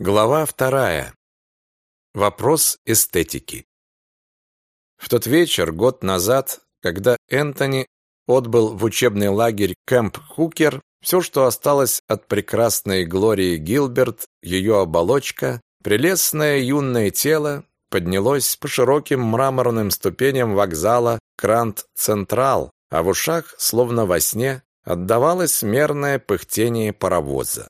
Глава вторая. Вопрос эстетики. В тот вечер, год назад, когда Энтони отбыл в учебный лагерь Кэмп Хукер, все, что осталось от прекрасной Глории Гилберт, ее оболочка, прелестное юное тело, поднялось по широким мраморным ступеням вокзала Гранд Централ, а в ушах, словно во сне, отдавалось мерное пыхтение паровоза.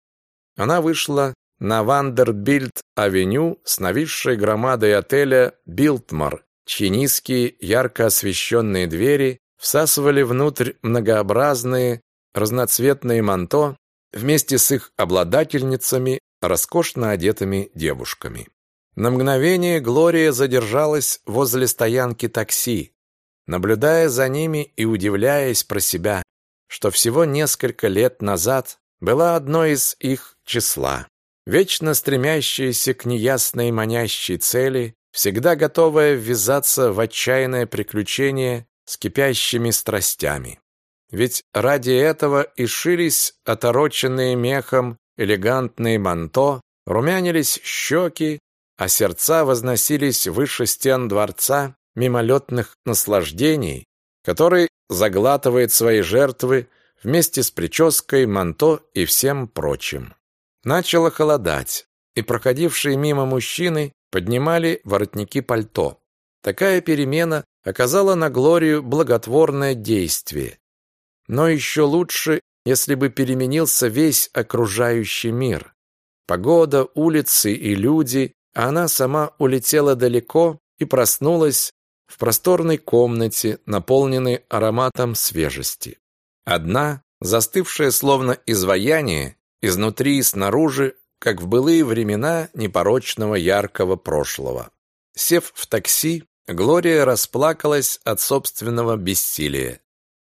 Она вышла на Вандербильд-авеню с нависшей громадой отеля «Билтмар», чьи низкие, ярко освещенные двери всасывали внутрь многообразные разноцветные манто вместе с их обладательницами, роскошно одетыми девушками. На мгновение Глория задержалась возле стоянки такси, наблюдая за ними и удивляясь про себя, что всего несколько лет назад была одной из их числа вечно стремящаяся к неясной манящей цели, всегда готовая ввязаться в отчаянное приключение с кипящими страстями. Ведь ради этого и шились отороченные мехом элегантные манто, румянились щеки, а сердца возносились выше стен дворца мимолетных наслаждений, который заглатывает свои жертвы вместе с прической, манто и всем прочим. Начало холодать, и проходившие мимо мужчины поднимали воротники пальто. Такая перемена оказала на Глорию благотворное действие. Но еще лучше, если бы переменился весь окружающий мир. Погода, улицы и люди, а она сама улетела далеко и проснулась в просторной комнате, наполненной ароматом свежести. Одна, застывшая словно изваяние, изнутри и снаружи, как в былые времена непорочного яркого прошлого. Сев в такси, Глория расплакалась от собственного бессилия.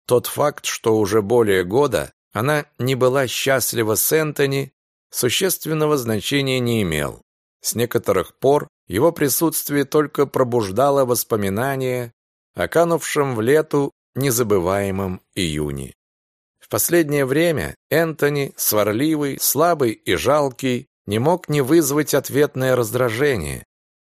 Тот факт, что уже более года она не была счастлива с Энтони, существенного значения не имел. С некоторых пор его присутствие только пробуждало воспоминания о канувшем в лету незабываемом июне. В последнее время Энтони, сварливый, слабый и жалкий, не мог не вызвать ответное раздражение.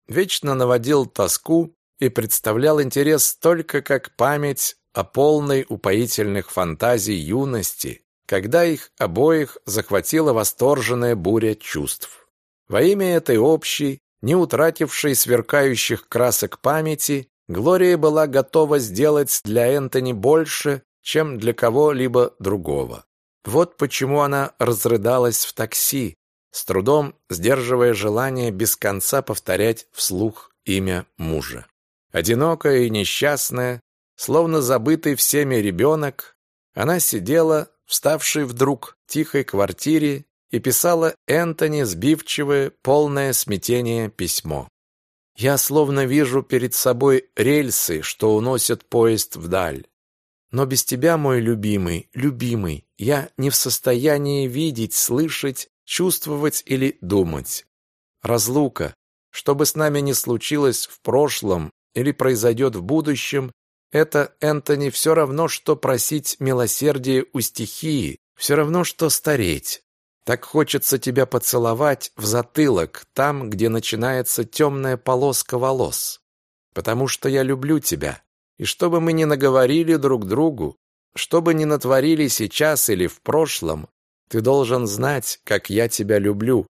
Вечно наводил тоску и представлял интерес только как память о полной упоительных фантазий юности, когда их обоих захватила восторженная буря чувств. Во имя этой общей, не утратившей сверкающих красок памяти, Глория была готова сделать для Энтони больше, чем для кого-либо другого. Вот почему она разрыдалась в такси, с трудом сдерживая желание без конца повторять вслух имя мужа. Одинокая и несчастная, словно забытый всеми ребенок, она сидела, вставшей вдруг тихой квартире, и писала Энтони сбивчивое, полное смятение письмо. «Я словно вижу перед собой рельсы, что уносят поезд вдаль. Но без тебя, мой любимый, любимый, я не в состоянии видеть, слышать, чувствовать или думать. Разлука, что бы с нами ни случилось в прошлом или произойдет в будущем, это, Энтони, все равно, что просить милосердия у стихии, все равно, что стареть. Так хочется тебя поцеловать в затылок, там, где начинается темная полоска волос. Потому что я люблю тебя, и что бы мы ни наговорили друг другу, что бы ни натворили сейчас или в прошлом, ты должен знать, как я тебя люблю,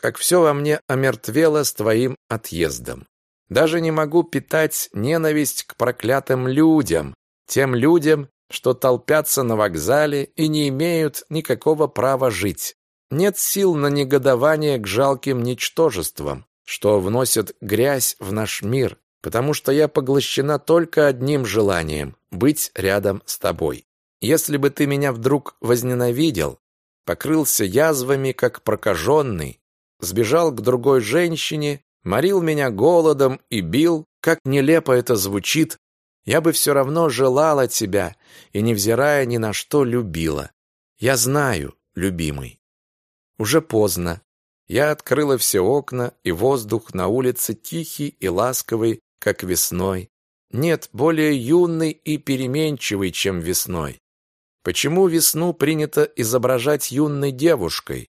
как все во мне омертвело с твоим отъездом. Даже не могу питать ненависть к проклятым людям, тем людям, что толпятся на вокзале и не имеют никакого права жить. Нет сил на негодование к жалким ничтожествам, что вносят грязь в наш мир, потому что я поглощена только одним желанием — быть рядом с тобой. Если бы ты меня вдруг возненавидел, покрылся язвами, как прокаженный, сбежал к другой женщине, морил меня голодом и бил, как нелепо это звучит, я бы все равно желала тебя и, невзирая ни на что, любила. Я знаю, любимый. Уже поздно. Я открыла все окна, и воздух на улице тихий и ласковый, как весной. Нет, более юный и переменчивый, чем весной. Почему весну принято изображать юной девушкой?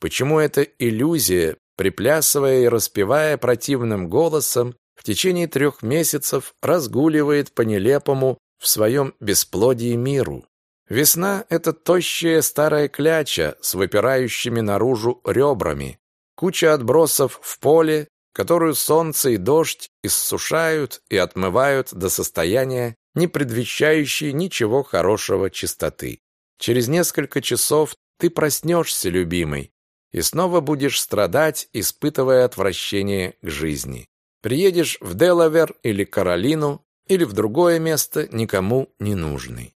Почему эта иллюзия приплясывая и распевая противным голосом, в течение трех месяцев разгуливает по нелепому в своем бесплодии миру. Весна — это тощая старая кляча с выпирающими наружу ребрами, куча отбросов в поле, которую солнце и дождь иссушают и отмывают до состояния, не предвещающей ничего хорошего чистоты. Через несколько часов ты проснешься, любимый, и снова будешь страдать, испытывая отвращение к жизни. Приедешь в Делавер или Каролину, или в другое место, никому не нужный.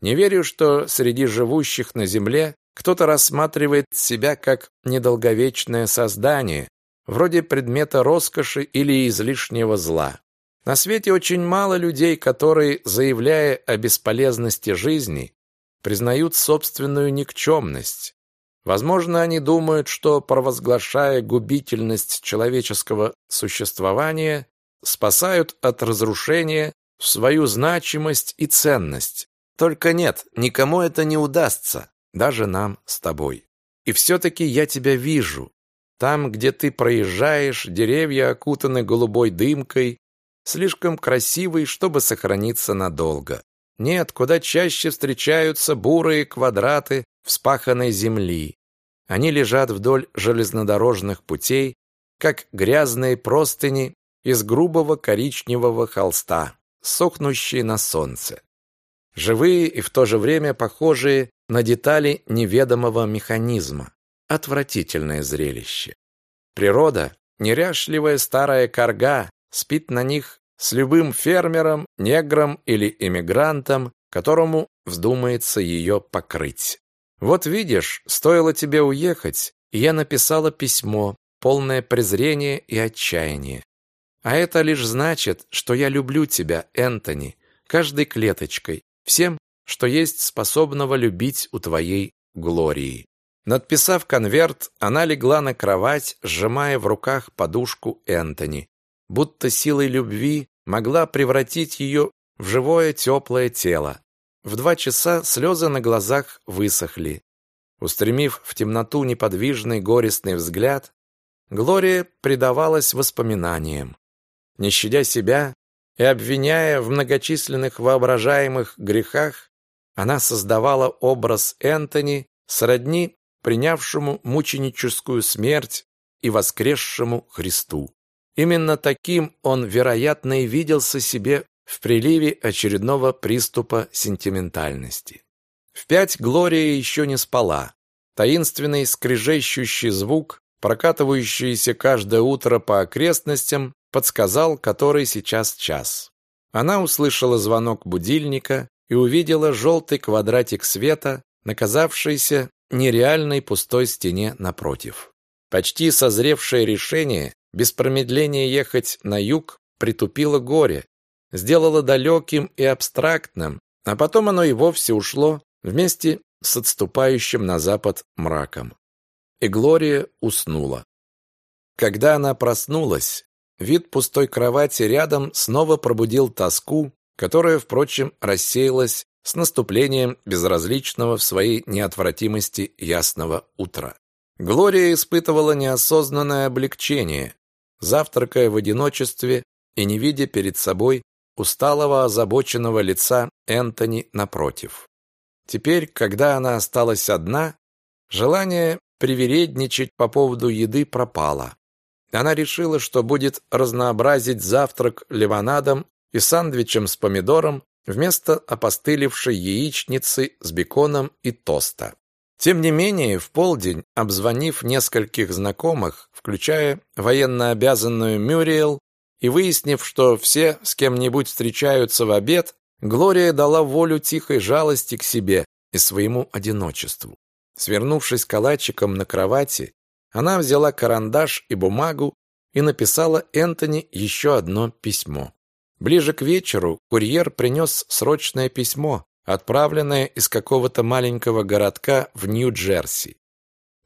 Не верю, что среди живущих на земле кто-то рассматривает себя как недолговечное создание, вроде предмета роскоши или излишнего зла. На свете очень мало людей, которые, заявляя о бесполезности жизни, признают собственную никчемность. Возможно, они думают, что, провозглашая губительность человеческого существования, спасают от разрушения свою значимость и ценность. Только нет, никому это не удастся, даже нам с тобой. И все-таки я тебя вижу. Там, где ты проезжаешь, деревья окутаны голубой дымкой, слишком красивый, чтобы сохраниться надолго. Нет, куда чаще встречаются бурые квадраты вспаханной земли. Они лежат вдоль железнодорожных путей, как грязные простыни из грубого коричневого холста, сохнущие на солнце живые и в то же время похожие на детали неведомого механизма. Отвратительное зрелище. Природа, неряшливая старая корга, спит на них с любым фермером, негром или эмигрантом, которому вздумается ее покрыть. Вот видишь, стоило тебе уехать, и я написала письмо, полное презрения и отчаяния. А это лишь значит, что я люблю тебя, Энтони, каждой клеточкой, всем, что есть способного любить у твоей Глории. Надписав конверт, она легла на кровать, сжимая в руках подушку Энтони, будто силой любви могла превратить ее в живое теплое тело. В два часа слезы на глазах высохли. Устремив в темноту неподвижный горестный взгляд, Глория предавалась воспоминаниям. Не щадя себя, и обвиняя в многочисленных воображаемых грехах, она создавала образ Энтони сродни принявшему мученическую смерть и воскресшему Христу. Именно таким он, вероятно, и виделся себе в приливе очередного приступа сентиментальности. В пять Глория еще не спала. Таинственный скрежещущий звук, прокатывающийся каждое утро по окрестностям, подсказал, который сейчас час. Она услышала звонок будильника и увидела желтый квадратик света, наказавшийся нереальной пустой стене напротив. Почти созревшее решение без промедления ехать на юг притупило горе, сделало далеким и абстрактным, а потом оно и вовсе ушло вместе с отступающим на запад мраком. И Глория уснула. Когда она проснулась, Вид пустой кровати рядом снова пробудил тоску, которая, впрочем, рассеялась с наступлением безразличного в своей неотвратимости ясного утра. Глория испытывала неосознанное облегчение, завтракая в одиночестве и не видя перед собой усталого озабоченного лица Энтони напротив. Теперь, когда она осталась одна, желание привередничать по поводу еды пропало. Она решила, что будет разнообразить завтрак лимонадом и сандвичем с помидором вместо опостылевшей яичницы с беконом и тоста. Тем не менее, в полдень, обзвонив нескольких знакомых, включая военнообязанную Мюриел, и выяснив, что все с кем-нибудь встречаются в обед, Глория дала волю тихой жалости к себе и своему одиночеству. Свернувшись калачиком на кровати, она взяла карандаш и бумагу и написала Энтони еще одно письмо. Ближе к вечеру курьер принес срочное письмо, отправленное из какого-то маленького городка в Нью-Джерси.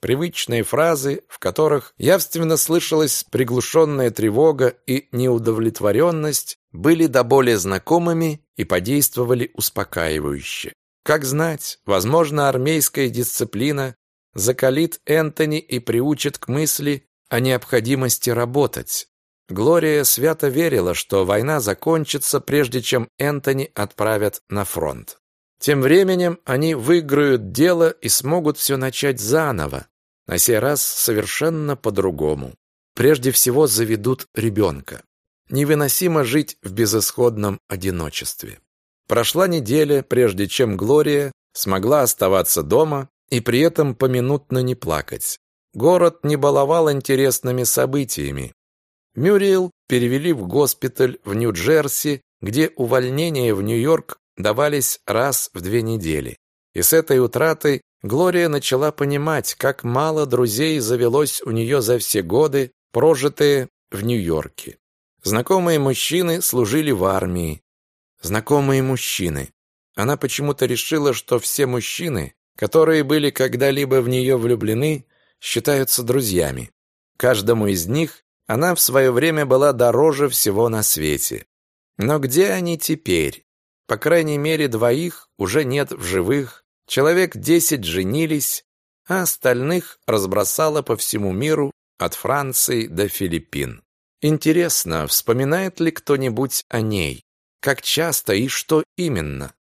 Привычные фразы, в которых явственно слышалась приглушенная тревога и неудовлетворенность, были до боли знакомыми и подействовали успокаивающе. Как знать, возможно, армейская дисциплина закалит Энтони и приучит к мысли о необходимости работать. Глория свято верила, что война закончится, прежде чем Энтони отправят на фронт. Тем временем они выиграют дело и смогут все начать заново, на сей раз совершенно по-другому. Прежде всего заведут ребенка. Невыносимо жить в безысходном одиночестве. Прошла неделя, прежде чем Глория смогла оставаться дома и при этом поминутно не плакать. Город не баловал интересными событиями. Мюрриел перевели в госпиталь в Нью-Джерси, где увольнения в Нью-Йорк давались раз в две недели. И с этой утратой Глория начала понимать, как мало друзей завелось у нее за все годы, прожитые в Нью-Йорке. Знакомые мужчины служили в армии. Знакомые мужчины. Она почему-то решила, что все мужчины, которые были когда-либо в нее влюблены, считаются друзьями. Каждому из них она в свое время была дороже всего на свете. Но где они теперь? По крайней мере, двоих уже нет в живых, человек десять женились, а остальных разбросало по всему миру от Франции до Филиппин. Интересно, вспоминает ли кто-нибудь о ней? Как часто и что именно?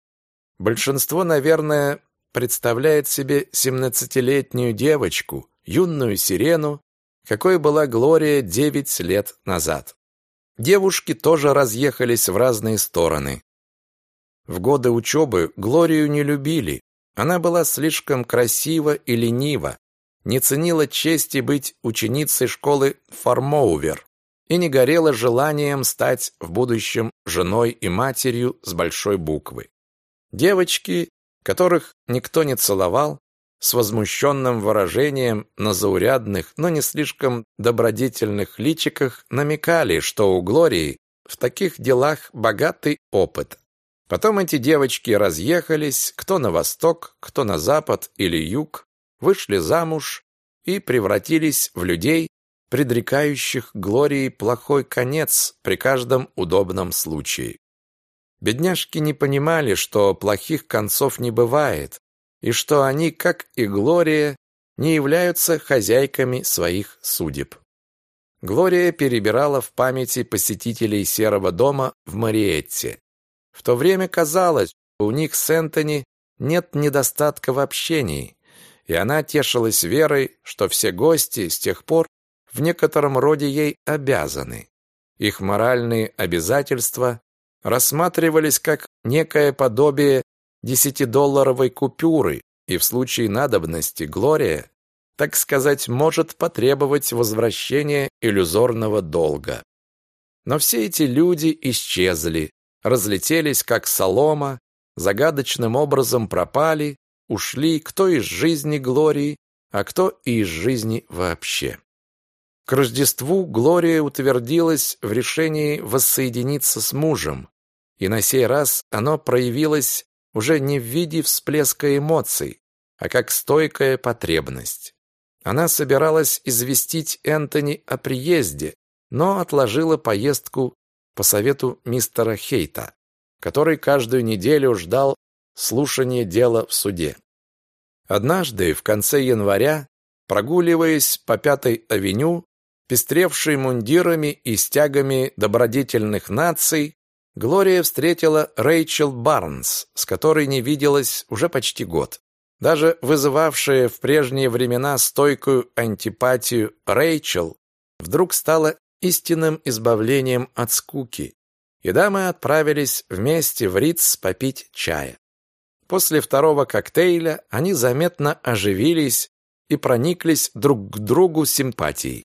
Большинство, наверное, представляет себе семнадцатилетнюю девочку, юную сирену, какой была Глория девять лет назад. Девушки тоже разъехались в разные стороны. В годы учебы Глорию не любили. Она была слишком красива и ленива, не ценила чести быть ученицей школы Фармоувер и не горела желанием стать в будущем женой и матерью с большой буквы. Девочки, которых никто не целовал, с возмущенным выражением на заурядных, но не слишком добродетельных личиках намекали, что у Глории в таких делах богатый опыт. Потом эти девочки разъехались, кто на восток, кто на запад или юг, вышли замуж и превратились в людей, предрекающих Глории плохой конец при каждом удобном случае. Бедняжки не понимали, что плохих концов не бывает, и что они, как и Глория, не являются хозяйками своих судеб. Глория перебирала в памяти посетителей Серого дома в Мариетте. В то время казалось, у них с Энтони нет недостатка в общении, и она тешилась верой, что все гости с тех пор в некотором роде ей обязаны. Их моральные обязательства рассматривались как некое подобие десятидолларовой купюры, и в случае надобности Глория, так сказать, может потребовать возвращения иллюзорного долга. Но все эти люди исчезли, разлетелись как солома, загадочным образом пропали, ушли кто из жизни Глории, а кто и из жизни вообще. К Рождеству Глория утвердилась в решении воссоединиться с мужем, и на сей раз оно проявилось уже не в виде всплеска эмоций, а как стойкая потребность. Она собиралась известить Энтони о приезде, но отложила поездку по совету мистера Хейта, который каждую неделю ждал слушания дела в суде. Однажды, в конце января, прогуливаясь по Пятой авеню, пестревшей мундирами и стягами добродетельных наций, Глория встретила Рэйчел Барнс, с которой не виделась уже почти год. Даже вызывавшая в прежние времена стойкую антипатию Рэйчел вдруг стала истинным избавлением от скуки, и дамы отправились вместе в Риц попить чая. После второго коктейля они заметно оживились и прониклись друг к другу симпатией.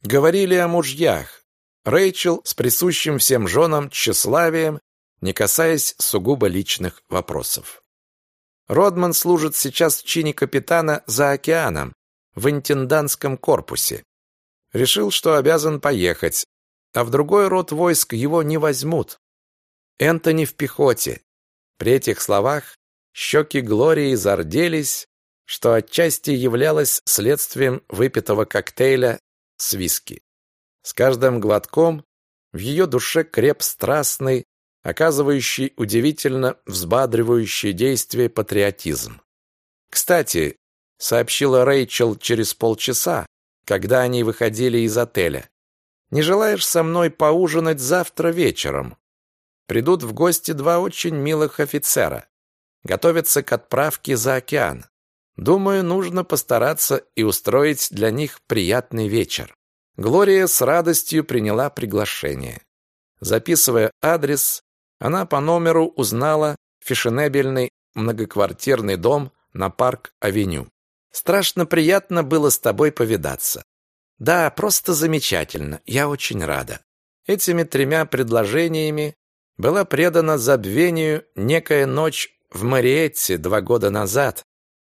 Говорили о мужьях. Рэйчел с присущим всем женам тщеславием, не касаясь сугубо личных вопросов. Родман служит сейчас в чине капитана за океаном в интендантском корпусе. Решил, что обязан поехать, а в другой род войск его не возьмут. Энтони в пехоте. При этих словах щеки Глории зарделись, что отчасти являлось следствием выпитого коктейля с виски. С каждым глотком в ее душе креп страстный, оказывающий удивительно взбадривающее действие патриотизм. «Кстати», — сообщила Рэйчел через полчаса, когда они выходили из отеля. «Не желаешь со мной поужинать завтра вечером?» Придут в гости два очень милых офицера. Готовятся к отправке за океан. Думаю, нужно постараться и устроить для них приятный вечер. Глория с радостью приняла приглашение. Записывая адрес, она по номеру узнала фешенебельный многоквартирный дом на Парк-авеню. Страшно приятно было с тобой повидаться. Да, просто замечательно. Я очень рада. Этими тремя предложениями была предана забвению некая ночь в Мариетте два года назад,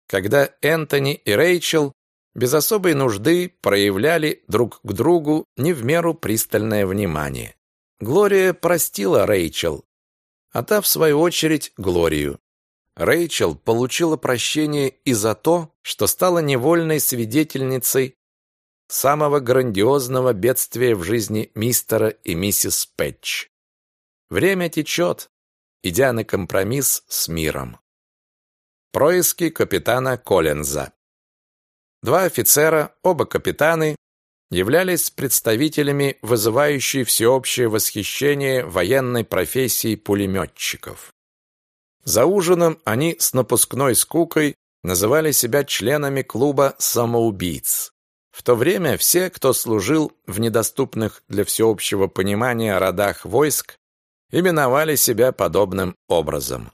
когда Энтони и Рэйчел без особой нужды проявляли друг к другу не в меру пристальное внимание. Глория простила Рэйчел, а та, в свою очередь, Глорию. Рэйчел получила прощение и за то, что стала невольной свидетельницей самого грандиозного бедствия в жизни мистера и миссис Пэтч. Время течет, идя на компромисс с миром. Происки капитана Коллинза Два офицера, оба капитаны, являлись представителями вызывающей всеобщее восхищение военной профессии пулеметчиков. За ужином они с напускной скукой называли себя членами клуба самоубийц. В то время все, кто служил в недоступных для всеобщего понимания родах войск, именовали себя подобным образом.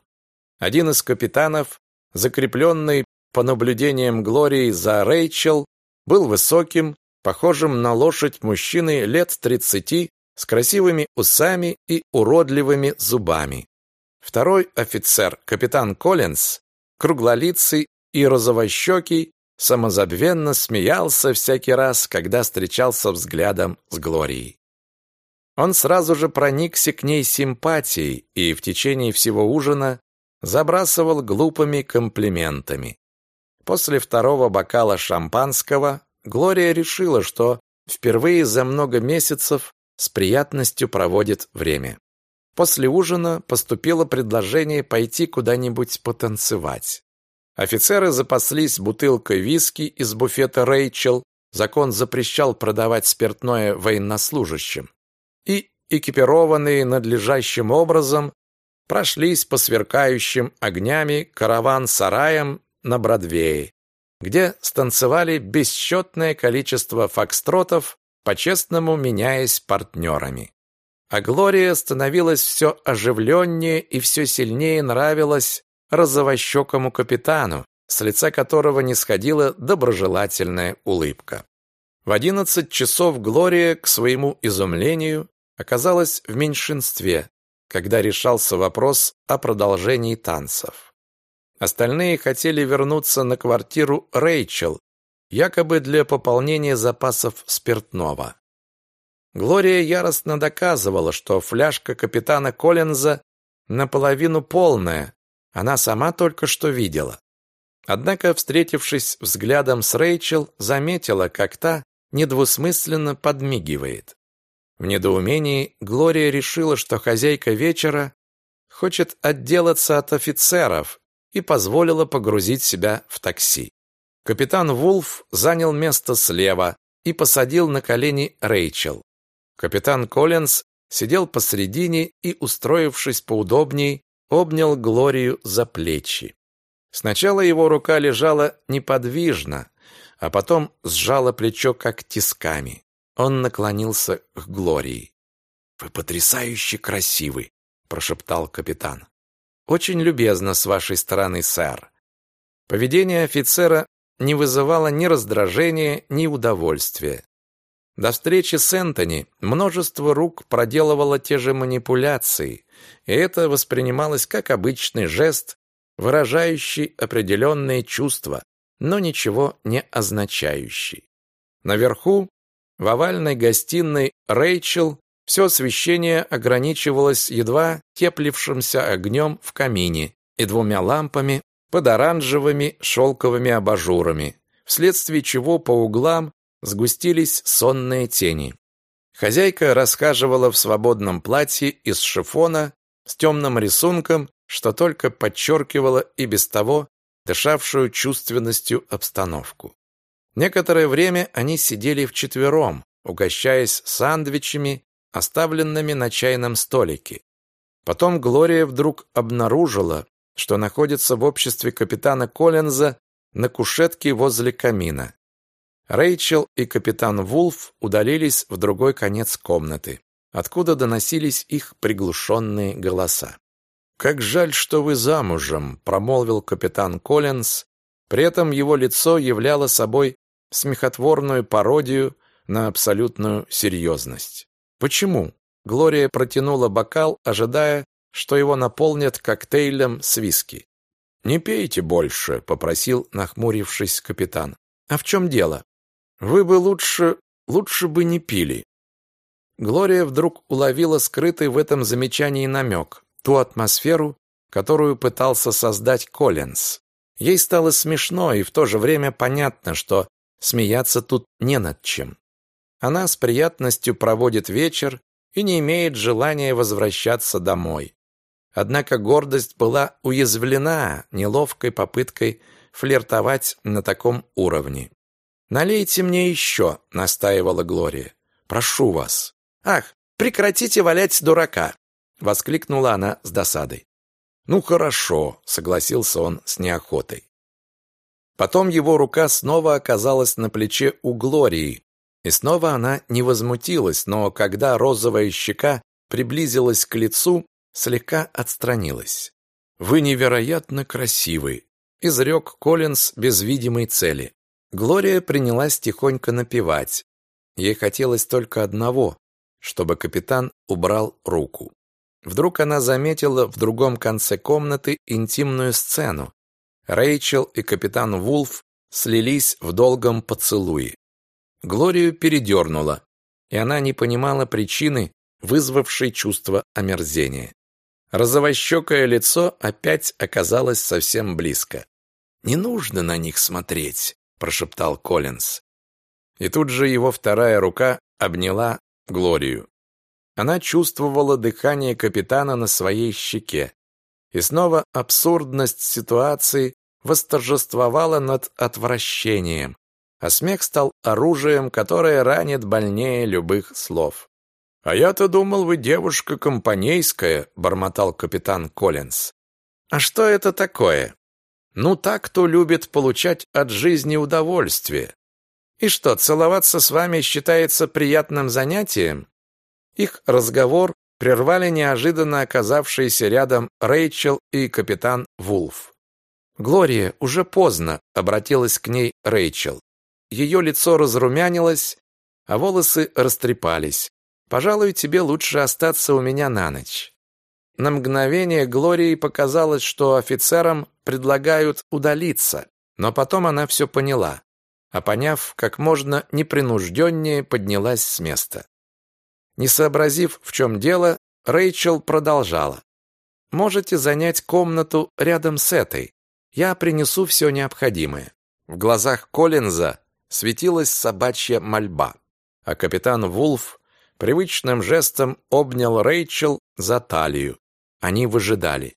Один из капитанов, закрепленный по наблюдениям Глории за Рэйчел, был высоким, похожим на лошадь мужчиной лет тридцати, с красивыми усами и уродливыми зубами. Второй офицер, капитан Коллинз, круглолицый и розовощекий, самозабвенно смеялся всякий раз, когда встречался взглядом с Глорией. Он сразу же проникся к ней симпатией и в течение всего ужина забрасывал глупыми комплиментами. После второго бокала шампанского Глория решила, что впервые за много месяцев с приятностью проводит время. После ужина поступило предложение пойти куда-нибудь потанцевать. Офицеры запаслись бутылкой виски из буфета Рэйчел, закон запрещал продавать спиртное военнослужащим, и, экипированные надлежащим образом, прошлись по сверкающим огнями караван-сараям на Бродвее, где станцевали бесчетное количество фокстротов, по-честному меняясь партнерами. А Глория становилась все оживленнее и все сильнее нравилась розовощекому капитану, с лица которого не сходила доброжелательная улыбка. В одиннадцать часов Глория, к своему изумлению, оказалась в меньшинстве, когда решался вопрос о продолжении танцев. Остальные хотели вернуться на квартиру Рэйчел, якобы для пополнения запасов спиртного. Глория яростно доказывала, что фляжка капитана Коллинза наполовину полная, она сама только что видела. Однако, встретившись взглядом с Рэйчел, заметила, как та недвусмысленно подмигивает. В недоумении Глория решила, что хозяйка вечера хочет отделаться от офицеров и позволила погрузить себя в такси. Капитан Вулф занял место слева и посадил на колени Рэйчел. Капитан Коллинз сидел посредине и, устроившись поудобней, обнял Глорию за плечи. Сначала его рука лежала неподвижно, а потом сжала плечо как тисками. Он наклонился к Глории. «Вы потрясающе красивы», — прошептал капитан. «Очень любезно с вашей стороны, сэр». Поведение офицера не вызывало ни раздражения, ни удовольствия. До встречи с Энтони множество рук проделывало те же манипуляции, и это воспринималось как обычный жест, выражающий определенные чувства, но ничего не означающий. Наверху, в овальной гостиной Рэйчел, все освещение ограничивалось едва теплившимся огнем в камине и двумя лампами под оранжевыми шелковыми абажурами, вследствие чего по углам сгустились сонные тени. Хозяйка расхаживала в свободном платье из шифона с темным рисунком, что только подчеркивало и без того дышавшую чувственностью обстановку. Некоторое время они сидели вчетвером, угощаясь сандвичами, оставленными на чайном столике. Потом Глория вдруг обнаружила, что находится в обществе капитана Коллинза на кушетке возле камина. Рэйчел и капитан Вулф удалились в другой конец комнаты, откуда доносились их приглушенные голоса. «Как жаль, что вы замужем», — промолвил капитан Коллинз. При этом его лицо являло собой смехотворную пародию на абсолютную серьезность. «Почему?» Глория протянула бокал, ожидая, что его наполнят коктейлем с виски. «Не пейте больше», — попросил, нахмурившись капитан. «А в чем дело?» «Вы бы лучше... лучше бы не пили». Глория вдруг уловила скрытый в этом замечании намек, ту атмосферу, которую пытался создать Коллинз. Ей стало смешно и в то же время понятно, что смеяться тут не над чем. Она с приятностью проводит вечер и не имеет желания возвращаться домой. Однако гордость была уязвлена неловкой попыткой флиртовать на таком уровне. «Налейте мне еще», — настаивала Глория. «Прошу вас». «Ах, прекратите валять дурака!» — воскликнула она с досадой. «Ну хорошо», — согласился он с неохотой. Потом его рука снова оказалась на плече у Глории, и снова она не возмутилась, но когда розовая щека приблизилась к лицу, слегка отстранилась. «Вы невероятно красивый», — изрек Коллинз без видимой цели. Глория принялась тихонько напевать. Ей хотелось только одного, чтобы капитан убрал руку. Вдруг она заметила в другом конце комнаты интимную сцену. Рэйчел и капитан Вулф слились в долгом поцелуе. Глорию передернуло, и она не понимала причины, вызвавшей чувство омерзения. Розовощекое лицо опять оказалось совсем близко. «Не нужно на них смотреть», — прошептал Коллинз. И тут же его вторая рука обняла Глорию. Она чувствовала дыхание капитана на своей щеке. И снова абсурдность ситуации восторжествовала над отвращением, а смех стал оружием, которое ранит больнее любых слов. «А я-то думал, вы девушка компанейская», — бормотал капитан Коллинз. «А что это такое?» «Ну, так, кто любит получать от жизни удовольствие. И что, целоваться с вами считается приятным занятием?» Их разговор прервали неожиданно оказавшиеся рядом Рэйчел и капитан Вулф. «Глория, уже поздно», — обратилась к ней Рэйчел. Ее лицо разрумянилось, а волосы растрепались. «Пожалуй, тебе лучше остаться у меня на ночь». На мгновение Глории показалось, что офицерам предлагают удалиться, но потом она все поняла, а поняв, как можно непринужденнее поднялась с места. Не сообразив, в чем дело, Рэйчел продолжала. «Можете занять комнату рядом с этой. Я принесу все необходимое». В глазах Коллинза светилась собачья мольба, а капитан Вулф привычным жестом обнял Рэйчел за талию. Они выжидали.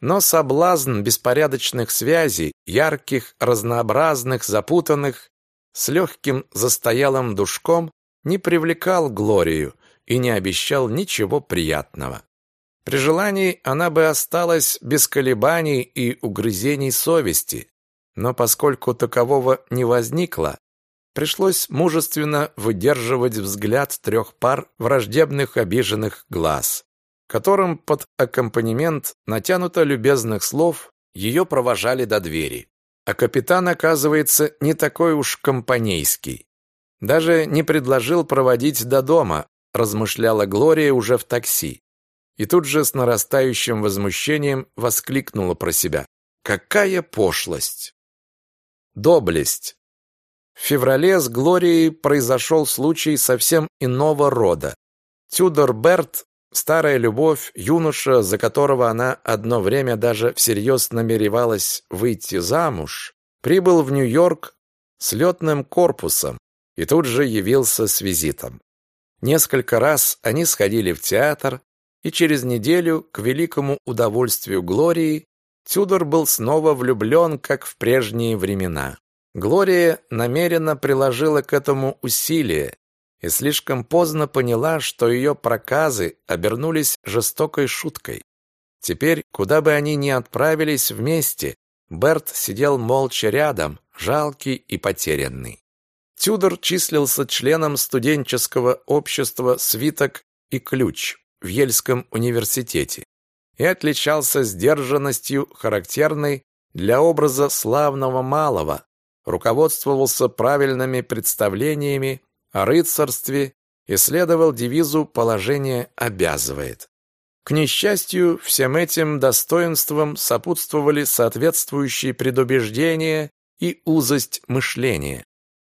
Но соблазн беспорядочных связей, ярких, разнообразных, запутанных, с легким застоялым душком не привлекал Глорию и не обещал ничего приятного. При желании она бы осталась без колебаний и угрызений совести, но поскольку такового не возникло, Пришлось мужественно выдерживать взгляд трех пар враждебных обиженных глаз, которым под аккомпанемент натянуто любезных слов ее провожали до двери. А капитан, оказывается, не такой уж компанейский. Даже не предложил проводить до дома, размышляла Глория уже в такси. И тут же с нарастающим возмущением воскликнула про себя. Какая пошлость! Доблесть! В феврале с Глорией произошел случай совсем иного рода. Тюдор Берт, старая любовь, юноша, за которого она одно время даже всерьез намеревалась выйти замуж, прибыл в Нью-Йорк с летным корпусом и тут же явился с визитом. Несколько раз они сходили в театр, и через неделю, к великому удовольствию Глории, Тюдор был снова влюблен, как в прежние времена. Глория намеренно приложила к этому усилие и слишком поздно поняла, что ее проказы обернулись жестокой шуткой. Теперь, куда бы они ни отправились вместе, Берт сидел молча рядом, жалкий и потерянный. Тюдор числился членом студенческого общества «Свиток и ключ» в Ельском университете и отличался сдержанностью, характерной для образа славного малого, руководствовался правильными представлениями о рыцарстве и следовал девизу «положение обязывает». К несчастью, всем этим достоинствам сопутствовали соответствующие предубеждения и узость мышления,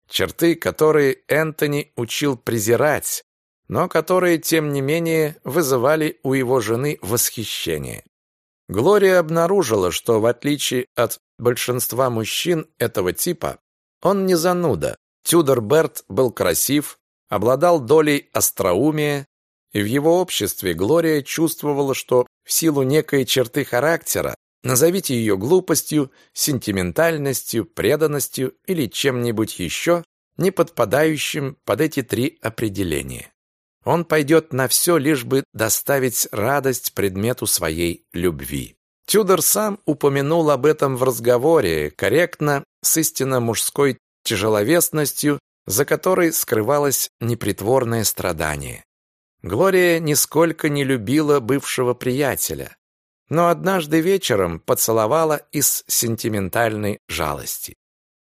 черты, которые Энтони учил презирать, но которые, тем не менее, вызывали у его жены восхищение. Глория обнаружила, что, в отличие от большинства мужчин этого типа, он не зануда. Тюдор Берт был красив, обладал долей остроумия, и в его обществе Глория чувствовала, что в силу некой черты характера, назовите ее глупостью, сентиментальностью, преданностью или чем-нибудь еще, не подпадающим под эти три определения. Он пойдет на все, лишь бы доставить радость предмету своей любви. Тюдор сам упомянул об этом в разговоре, корректно, с истинно мужской тяжеловесностью, за которой скрывалось непритворное страдание. Глория нисколько не любила бывшего приятеля, но однажды вечером поцеловала из сентиментальной жалости.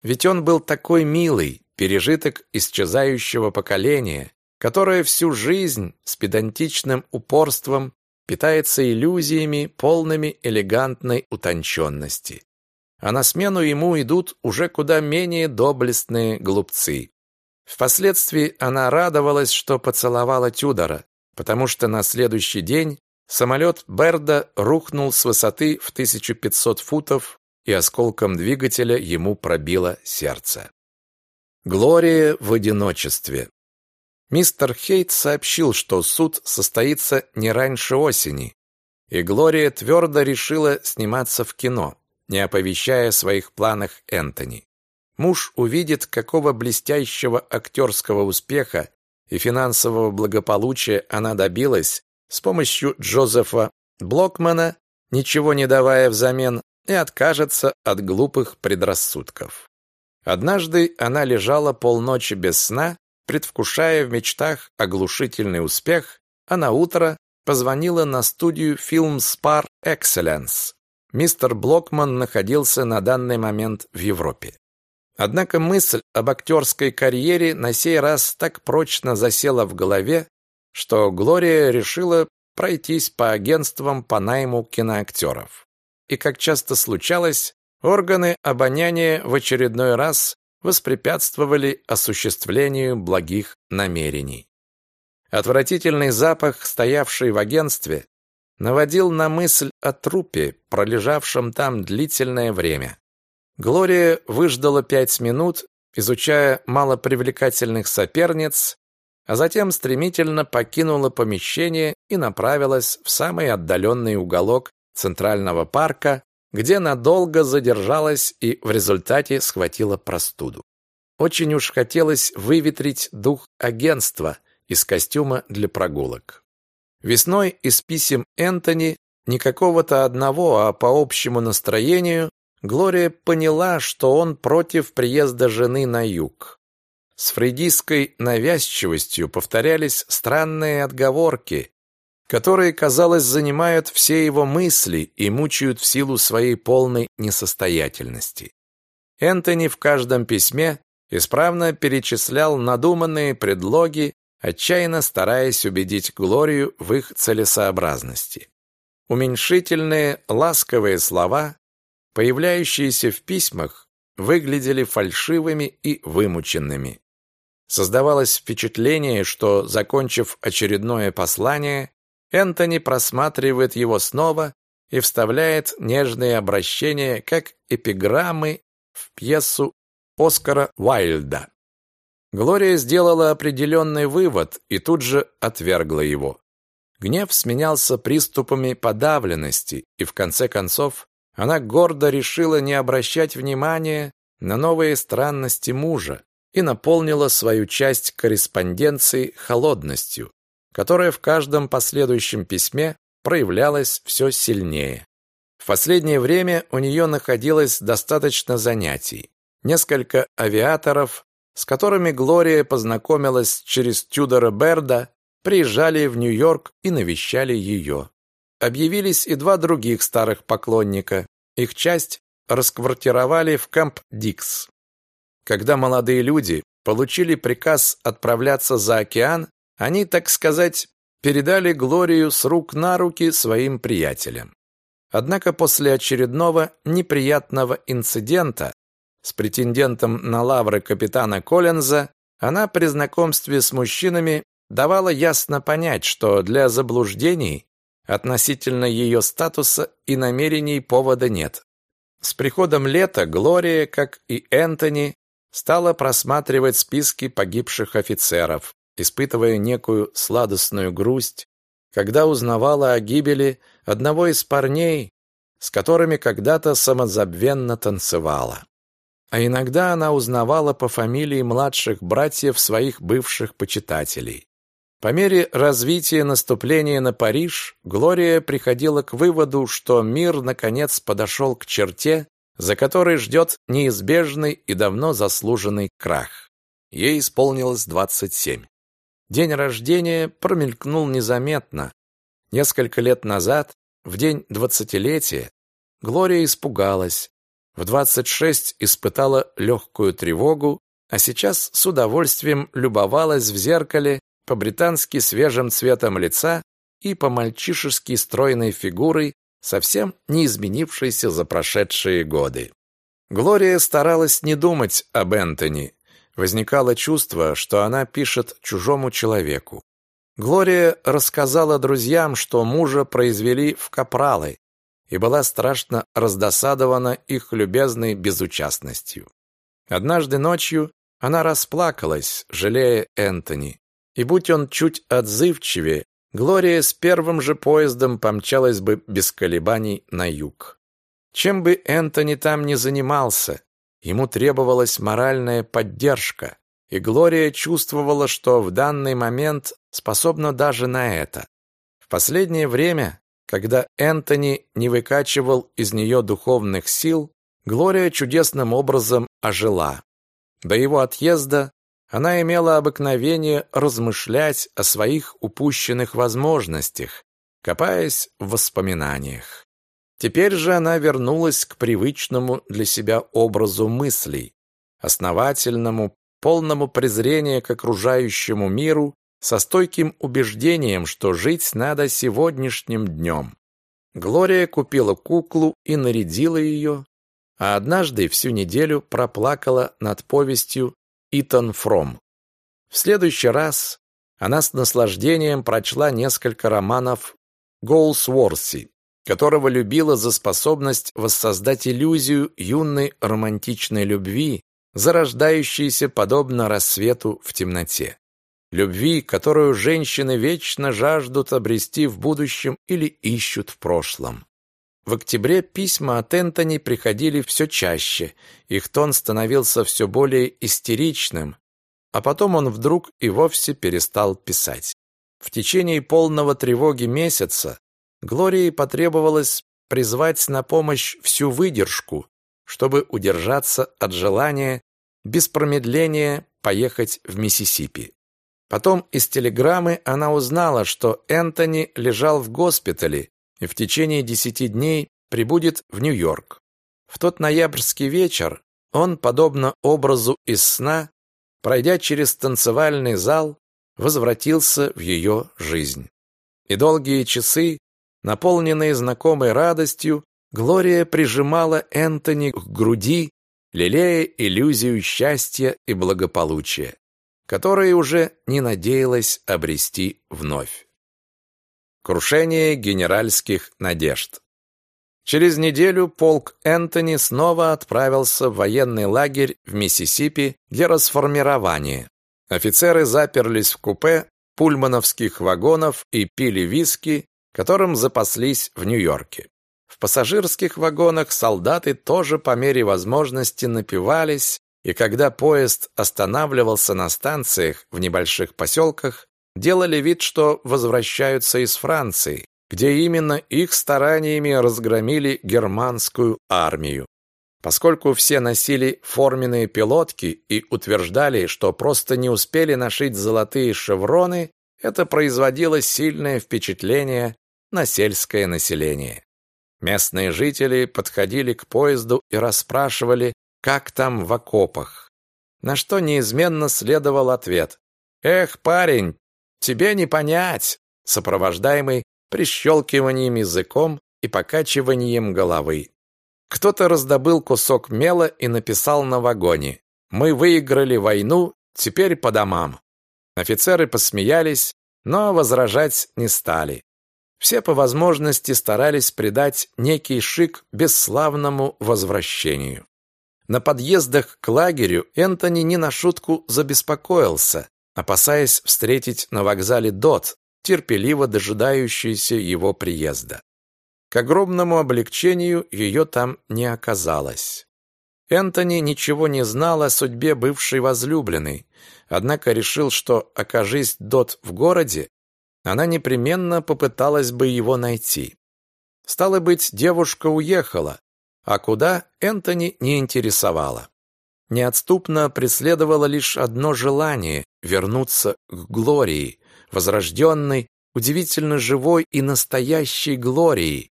Ведь он был такой милый, пережиток исчезающего поколения, которое всю жизнь с педантичным упорством питается иллюзиями, полными элегантной утонченности. А на смену ему идут уже куда менее доблестные глупцы. Впоследствии она радовалась, что поцеловала Тюдора, потому что на следующий день самолет Берда рухнул с высоты в 1500 футов и осколком двигателя ему пробило сердце. Глория в одиночестве. Мистер Хейт сообщил, что суд состоится не раньше осени, и Глория твердо решила сниматься в кино, не оповещая о своих планах Энтони. Муж увидит, какого блестящего актерского успеха и финансового благополучия она добилась с помощью Джозефа Блокмана, ничего не давая взамен, и откажется от глупых предрассудков. Однажды она лежала полночи без сна, предвкушая в мечтах оглушительный успех, а на утро позвонила на студию Film Spar Excellence. Мистер Блокман находился на данный момент в Европе. Однако мысль об актерской карьере на сей раз так прочно засела в голове, что Глория решила пройтись по агентствам по найму киноактеров. И, как часто случалось, органы обоняния в очередной раз воспрепятствовали осуществлению благих намерений. Отвратительный запах, стоявший в агентстве, наводил на мысль о трупе, пролежавшем там длительное время. Глория выждала пять минут, изучая малопривлекательных соперниц, а затем стремительно покинула помещение и направилась в самый отдаленный уголок Центрального парка, где надолго задержалась и в результате схватила простуду. Очень уж хотелось выветрить дух агентства из костюма для прогулок. Весной из писем Энтони не какого-то одного, а по общему настроению Глория поняла, что он против приезда жены на юг. С фрейдистской навязчивостью повторялись странные отговорки, которые, казалось, занимают все его мысли и мучают в силу своей полной несостоятельности. Энтони в каждом письме исправно перечислял надуманные предлоги, отчаянно стараясь убедить Глорию в их целесообразности. Уменьшительные, ласковые слова появляющиеся в письмах, выглядели фальшивыми и вымученными. Создавалось впечатление, что, закончив очередное послание, Энтони просматривает его снова и вставляет нежные обращения как эпиграммы в пьесу Оскара Уайльда. Глория сделала определенный вывод и тут же отвергла его. Гнев сменялся приступами подавленности, и в конце концов она гордо решила не обращать внимания на новые странности мужа и наполнила свою часть корреспонденции холодностью, которая в каждом последующем письме проявлялась все сильнее. В последнее время у нее находилось достаточно занятий. Несколько авиаторов, с которыми Глория познакомилась через Тюдора Берда, приезжали в Нью-Йорк и навещали ее. Объявились и два других старых поклонника. Их часть расквартировали в Кэмп Дикс. Когда молодые люди получили приказ отправляться за океан, они, так сказать, передали Глорию с рук на руки своим приятелям. Однако после очередного неприятного инцидента с претендентом на лавры капитана Коллинза она при знакомстве с мужчинами давала ясно понять, что для заблуждений относительно ее статуса и намерений повода нет. С приходом лета Глория, как и Энтони, стала просматривать списки погибших офицеров, испытывая некую сладостную грусть, когда узнавала о гибели одного из парней, с которыми когда-то самозабвенно танцевала. А иногда она узнавала по фамилии младших братьев своих бывших почитателей. По мере развития наступления на Париж, Глория приходила к выводу, что мир наконец подошел к черте, за которой ждет неизбежный и давно заслуженный крах. Ей исполнилось 27. День рождения промелькнул незаметно. Несколько лет назад, в день двадцатилетия, Глория испугалась. В 26 испытала легкую тревогу, а сейчас с удовольствием любовалась в зеркале по-британски свежим цветом лица и по-мальчишески стройной фигурой, совсем не изменившейся за прошедшие годы. Глория старалась не думать об Энтони. Возникало чувство, что она пишет чужому человеку. Глория рассказала друзьям, что мужа произвели в капралы, и была страшно раздосадована их любезной безучастностью. Однажды ночью она расплакалась, жалея Энтони, и будь он чуть отзывчивее, Глория с первым же поездом помчалась бы без колебаний на юг. Чем бы Энтони там ни занимался, ему требовалась моральная поддержка, и Глория чувствовала, что в данный момент способна даже на это. В последнее время, когда Энтони не выкачивал из нее духовных сил, Глория чудесным образом ожила. До его отъезда она имела обыкновение размышлять о своих упущенных возможностях, копаясь в воспоминаниях. Теперь же она вернулась к привычному для себя образу мыслей, основательному, полному презрения к окружающему миру, со стойким убеждением, что жить надо сегодняшним днем. Глория купила куклу и нарядила ее, а однажды всю неделю проплакала над повестью Итан Фром. В следующий раз она с наслаждением прочла несколько романов Голсворси, которого любила за способность воссоздать иллюзию юной романтичной любви, зарождающейся подобно рассвету в темноте. Любви, которую женщины вечно жаждут обрести в будущем или ищут в прошлом. В октябре письма от Энтони приходили все чаще, их тон становился все более истеричным, а потом он вдруг и вовсе перестал писать. В течение полного тревоги месяца Глории потребовалось призвать на помощь всю выдержку, чтобы удержаться от желания без промедления поехать в Миссисипи. Потом из телеграммы она узнала, что Энтони лежал в госпитале и в течение десяти дней прибудет в Нью-Йорк. В тот ноябрьский вечер он, подобно образу из сна, пройдя через танцевальный зал, возвратился в ее жизнь. И долгие часы, наполненные знакомой радостью, Глория прижимала Энтони к груди, лелея иллюзию счастья и благополучия, которые уже не надеялась обрести вновь. Крушение генеральских надежд. Через неделю полк Энтони снова отправился в военный лагерь в Миссисипи для расформирования. Офицеры заперлись в купе пульмановских вагонов и пили виски, которым запаслись в Нью-Йорке. В пассажирских вагонах солдаты тоже по мере возможности напивались, и когда поезд останавливался на станциях в небольших поселках, делали вид, что возвращаются из Франции, где именно их стараниями разгромили германскую армию. Поскольку все носили форменные пилотки и утверждали, что просто не успели нашить золотые шевроны, это производило сильное впечатление на сельское население. Местные жители подходили к поезду и расспрашивали, как там в окопах. На что неизменно следовал ответ. «Эх, парень, тебе не понять!» сопровождаемый прищелкиванием языком и покачиванием головы. Кто-то раздобыл кусок мела и написал на вагоне «Мы выиграли войну, теперь по домам». Офицеры посмеялись, но возражать не стали. Все по возможности старались придать некий шик бесславному возвращению. На подъездах к лагерю Энтони не на шутку забеспокоился, опасаясь встретить на вокзале Дот, терпеливо дожидающуюся его приезда. К огромному облегчению ее там не оказалось. Энтони ничего не знал о судьбе бывшей возлюбленной, однако решил, что, окажись Дот в городе, она непременно попыталась бы его найти. Стало быть, девушка уехала, а куда Энтони не интересовало. Неотступно преследовало лишь одно желание – вернуться к Глории, возрожденной, удивительно живой и настоящей Глории.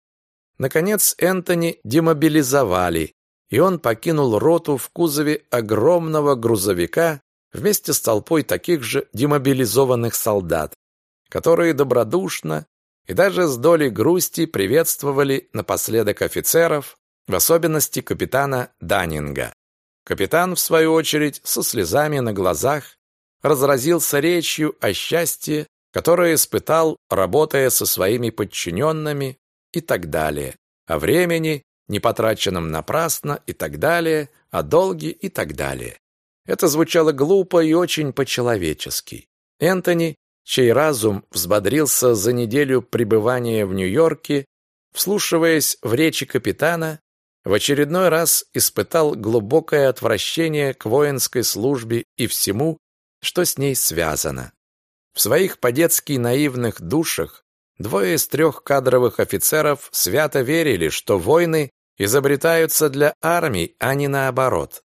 Наконец Энтони демобилизовали, и он покинул роту в кузове огромного грузовика вместе с толпой таких же демобилизованных солдат, которые добродушно и даже с долей грусти приветствовали напоследок офицеров, в особенности капитана Даннинга. Капитан, в свою очередь, со слезами на глазах, разразился речью о счастье, которое испытал, работая со своими подчиненными и так далее, о времени, не потраченном напрасно и так далее, о долге и так далее. Это звучало глупо и очень по-человечески. Энтони, чей разум взбодрился за неделю пребывания в Нью-Йорке, вслушиваясь в речи капитана, в очередной раз испытал глубокое отвращение к воинской службе и всему, что с ней связано. В своих по-детски наивных душах двое из трех кадровых офицеров свято верили, что войны изобретаются для армий, а не наоборот.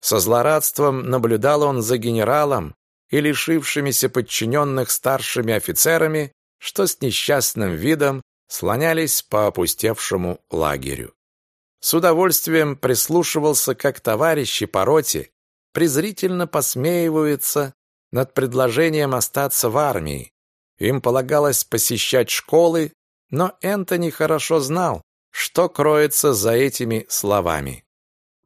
Со злорадством наблюдал он за генералом и лишившимися подчиненных старшими офицерами, что с несчастным видом слонялись по опустевшему лагерю. С удовольствием прислушивался, как товарищи по роте презрительно посмеиваются над предложением остаться в армии. Им полагалось посещать школы, но Энтони хорошо знал, что кроется за этими словами.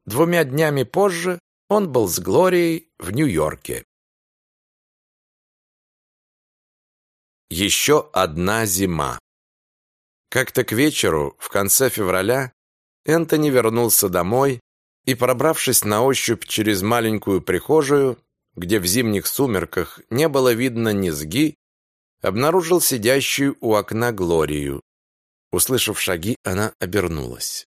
Двумя днями позже он был с Глорией в Нью-Йорке. Еще одна зима. Как-то к вечеру, в конце февраля, Энтони вернулся домой и, пробравшись на ощупь через маленькую прихожую, где в зимних сумерках не было видно низги, обнаружил сидящую у окна Глорию. Услышав шаги, она обернулась.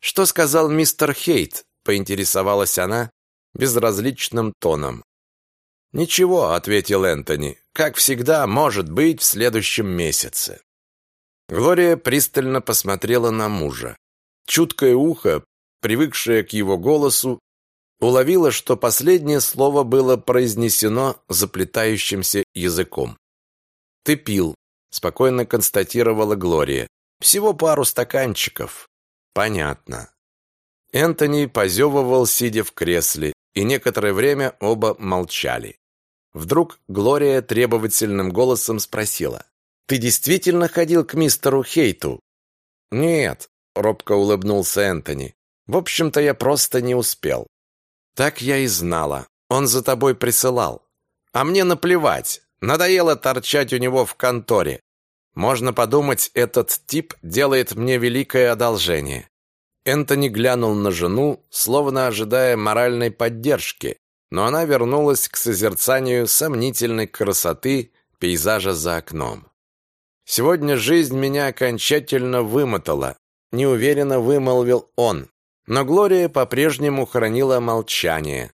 «Что сказал мистер Хейт?» — поинтересовалась она безразличным тоном. «Ничего», — ответил Энтони, — «как всегда, может быть, в следующем месяце». Глория пристально посмотрела на мужа. Чуткое ухо, привыкшее к его голосу, уловило, что последнее слово было произнесено заплетающимся языком. «Ты пил», — спокойно констатировала Глория. «Всего пару стаканчиков». «Понятно». Энтони позевывал, сидя в кресле, и некоторое время оба молчали. Вдруг Глория требовательным голосом спросила. «Ты действительно ходил к мистеру Хейту?» «Нет», — робко улыбнулся Энтони. «В общем-то, я просто не успел». «Так я и знала. Он за тобой присылал. А мне наплевать. Надоело торчать у него в конторе. Можно подумать, этот тип делает мне великое одолжение». Энтони глянул на жену, словно ожидая моральной поддержки, но она вернулась к созерцанию сомнительной красоты пейзажа за окном. «Сегодня жизнь меня окончательно вымотала. неуверенно вымолвил он. Но Глория по-прежнему хранила молчание.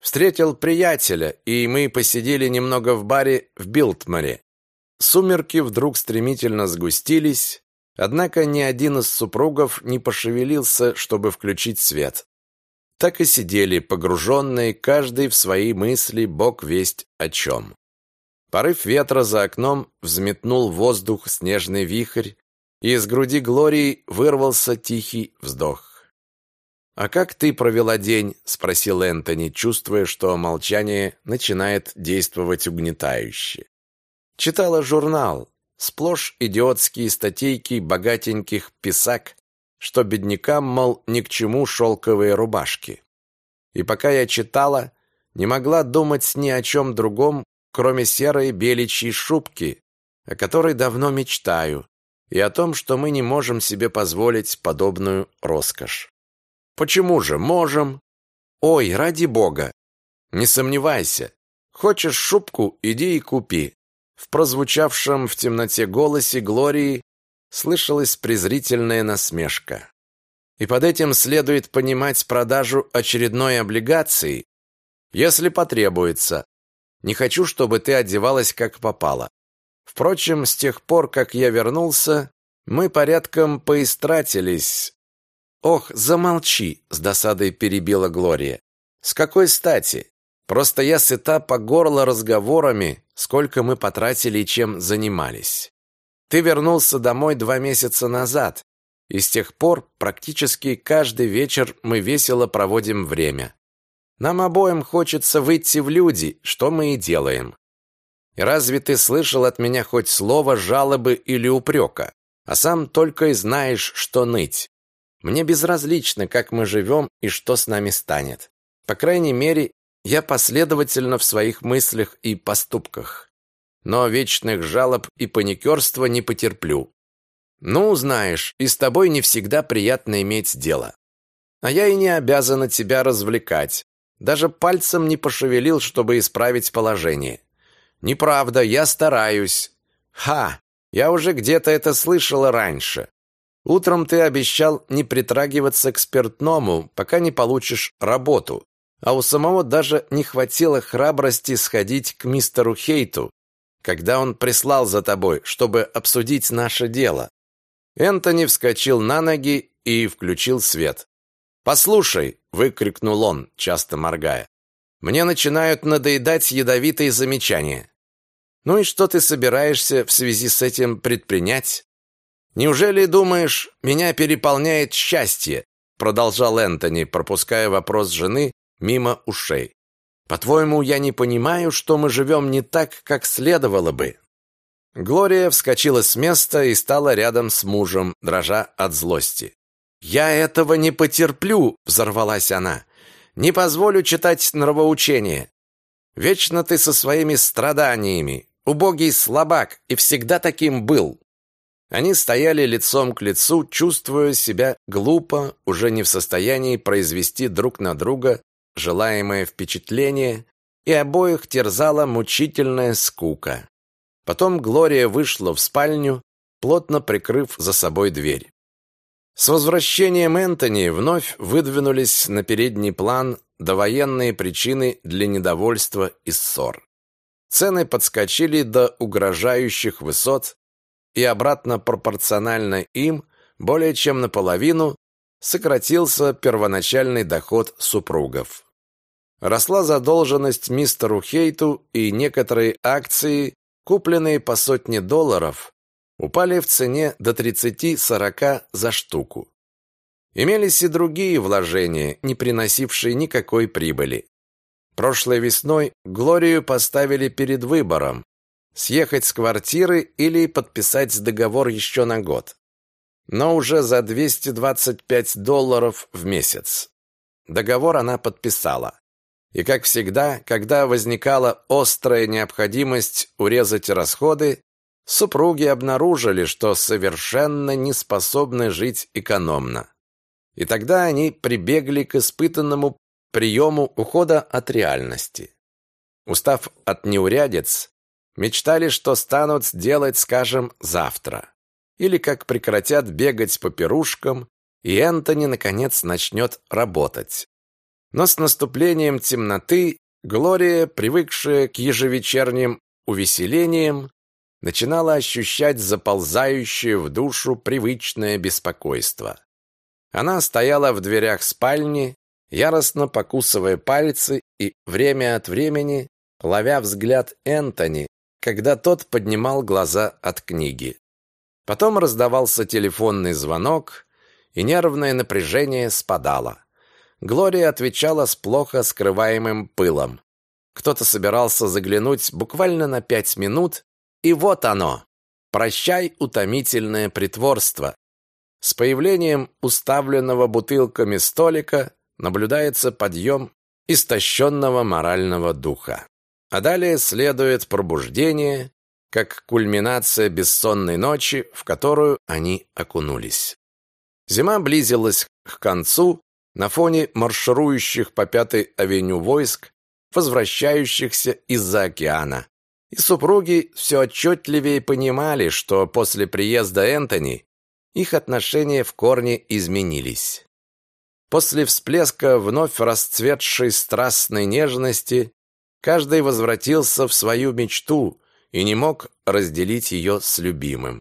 Встретил приятеля, и мы посидели немного в баре в Билтморе. Сумерки вдруг стремительно сгустились, однако ни один из супругов не пошевелился, чтобы включить свет. Так и сидели, погруженные, каждый в свои мысли, бог весть о чем. Порыв ветра за окном взметнул воздух снежный вихрь, и из груди Глории вырвался тихий вздох. «А как ты провела день?» – спросил Энтони, чувствуя, что молчание начинает действовать угнетающе. Читала журнал, сплошь идиотские статейки богатеньких писак, что беднякам, мол, ни к чему шелковые рубашки. И пока я читала, не могла думать ни о чем другом, кроме серой беличьей шубки, о которой давно мечтаю, и о том, что мы не можем себе позволить подобную роскошь. Почему же можем? Ой, ради бога. Не сомневайся. Хочешь шубку, иди и купи. В прозвучавшем в темноте голосе Глории слышалась презрительная насмешка. И под этим следует понимать продажу очередной облигации, если потребуется. Не хочу, чтобы ты одевалась как попало. Впрочем, с тех пор, как я вернулся, мы порядком поистратились, «Ох, замолчи!» — с досадой перебила Глория. «С какой стати? Просто я сыта по горло разговорами, сколько мы потратили и чем занимались. Ты вернулся домой два месяца назад, и с тех пор практически каждый вечер мы весело проводим время. Нам обоим хочется выйти в люди, что мы и делаем. И разве ты слышал от меня хоть слово жалобы или упрека, а сам только и знаешь, что ныть? Мне безразлично, как мы живем и что с нами станет. По крайней мере, я последовательна в своих мыслях и поступках. Но вечных жалоб и паникерства не потерплю. Ну, знаешь, и с тобой не всегда приятно иметь дело. А я и не обязана тебя развлекать. Даже пальцем не пошевелил, чтобы исправить положение. Неправда, я стараюсь. Ха, я уже где-то это слышала раньше. Утром ты обещал не притрагиваться к спиртному, пока не получишь работу. А у самого даже не хватило храбрости сходить к мистеру Хейту, когда он прислал за тобой, чтобы обсудить наше дело. Энтони вскочил на ноги и включил свет. «Послушай!» — выкрикнул он, часто моргая. «Мне начинают надоедать ядовитые замечания. Ну и что ты собираешься в связи с этим предпринять?» Неужели думаешь, меня переполняет счастье? продолжал Энтони, пропуская вопрос жены мимо ушей. По-твоему, я не понимаю, что мы живем не так, как следовало бы. Глория вскочила с места и стала рядом с мужем, дрожа от злости. «Я этого не потерплю!» — взорвалась она. «Не позволю читать нравоучения. Вечно ты со своими страданиями, убогий слабак, и всегда таким был. Они стояли лицом к лицу, чувствуя себя глупо, уже не в состоянии произвести друг на друга желаемое впечатление, и обоих терзала мучительная скука. Потом Глория вышла в спальню, плотно прикрыв за собой дверь. С возвращением Энтони вновь выдвинулись на передний план довоенные причины для недовольства и ссор. Цены подскочили до угрожающих высот, и обратно пропорционально им более чем наполовину сократился первоначальный доход супругов. Росла задолженность мистеру Хейту, и некоторые акции, купленные по сотне долларов, упали в цене до 30-40 за штуку. Имелись и другие вложения, не приносившие никакой прибыли. Прошлой весной Глорию поставили перед выбором съехать с квартиры или подписать договор еще на год. Но уже за 225 долларов в месяц. Договор она подписала. И, как всегда, когда возникала острая необходимость урезать расходы, супруги обнаружили, что совершенно не способны жить экономно. И тогда они прибегли к испытанному приему ухода от реальности. Устав от неурядиц, Мечтали, что станут делать, скажем, завтра. Или как прекратят бегать по пирушкам, и Энтони, наконец, начнет работать. Но с наступлением темноты Глория, привыкшая к ежевечерним увеселениям, начинала ощущать заползающее в душу привычное беспокойство. Она стояла в дверях спальни, яростно покусывая пальцы и время от времени ловя взгляд Энтони, когда тот поднимал глаза от книги. Потом раздавался телефонный звонок, и нервное напряжение спадало. Глория отвечала с плохо скрываемым пылом. Кто-то собирался заглянуть буквально на пять минут, и вот оно. Прощай утомительное притворство. С появлением уставленного бутылками столика наблюдается подъем истощенного морального духа. А далее следует пробуждение, как кульминация бессонной ночи, в которую они окунулись. Зима близилась к концу на фоне марширующих по Пятой авеню войск, возвращающихся из-за океана. И супруги все отчетливее понимали, что после приезда Энтони их отношения в корне изменились. После всплеска вновь расцветшей страстной нежности каждый возвратился в свою мечту и не мог разделить ее с любимым.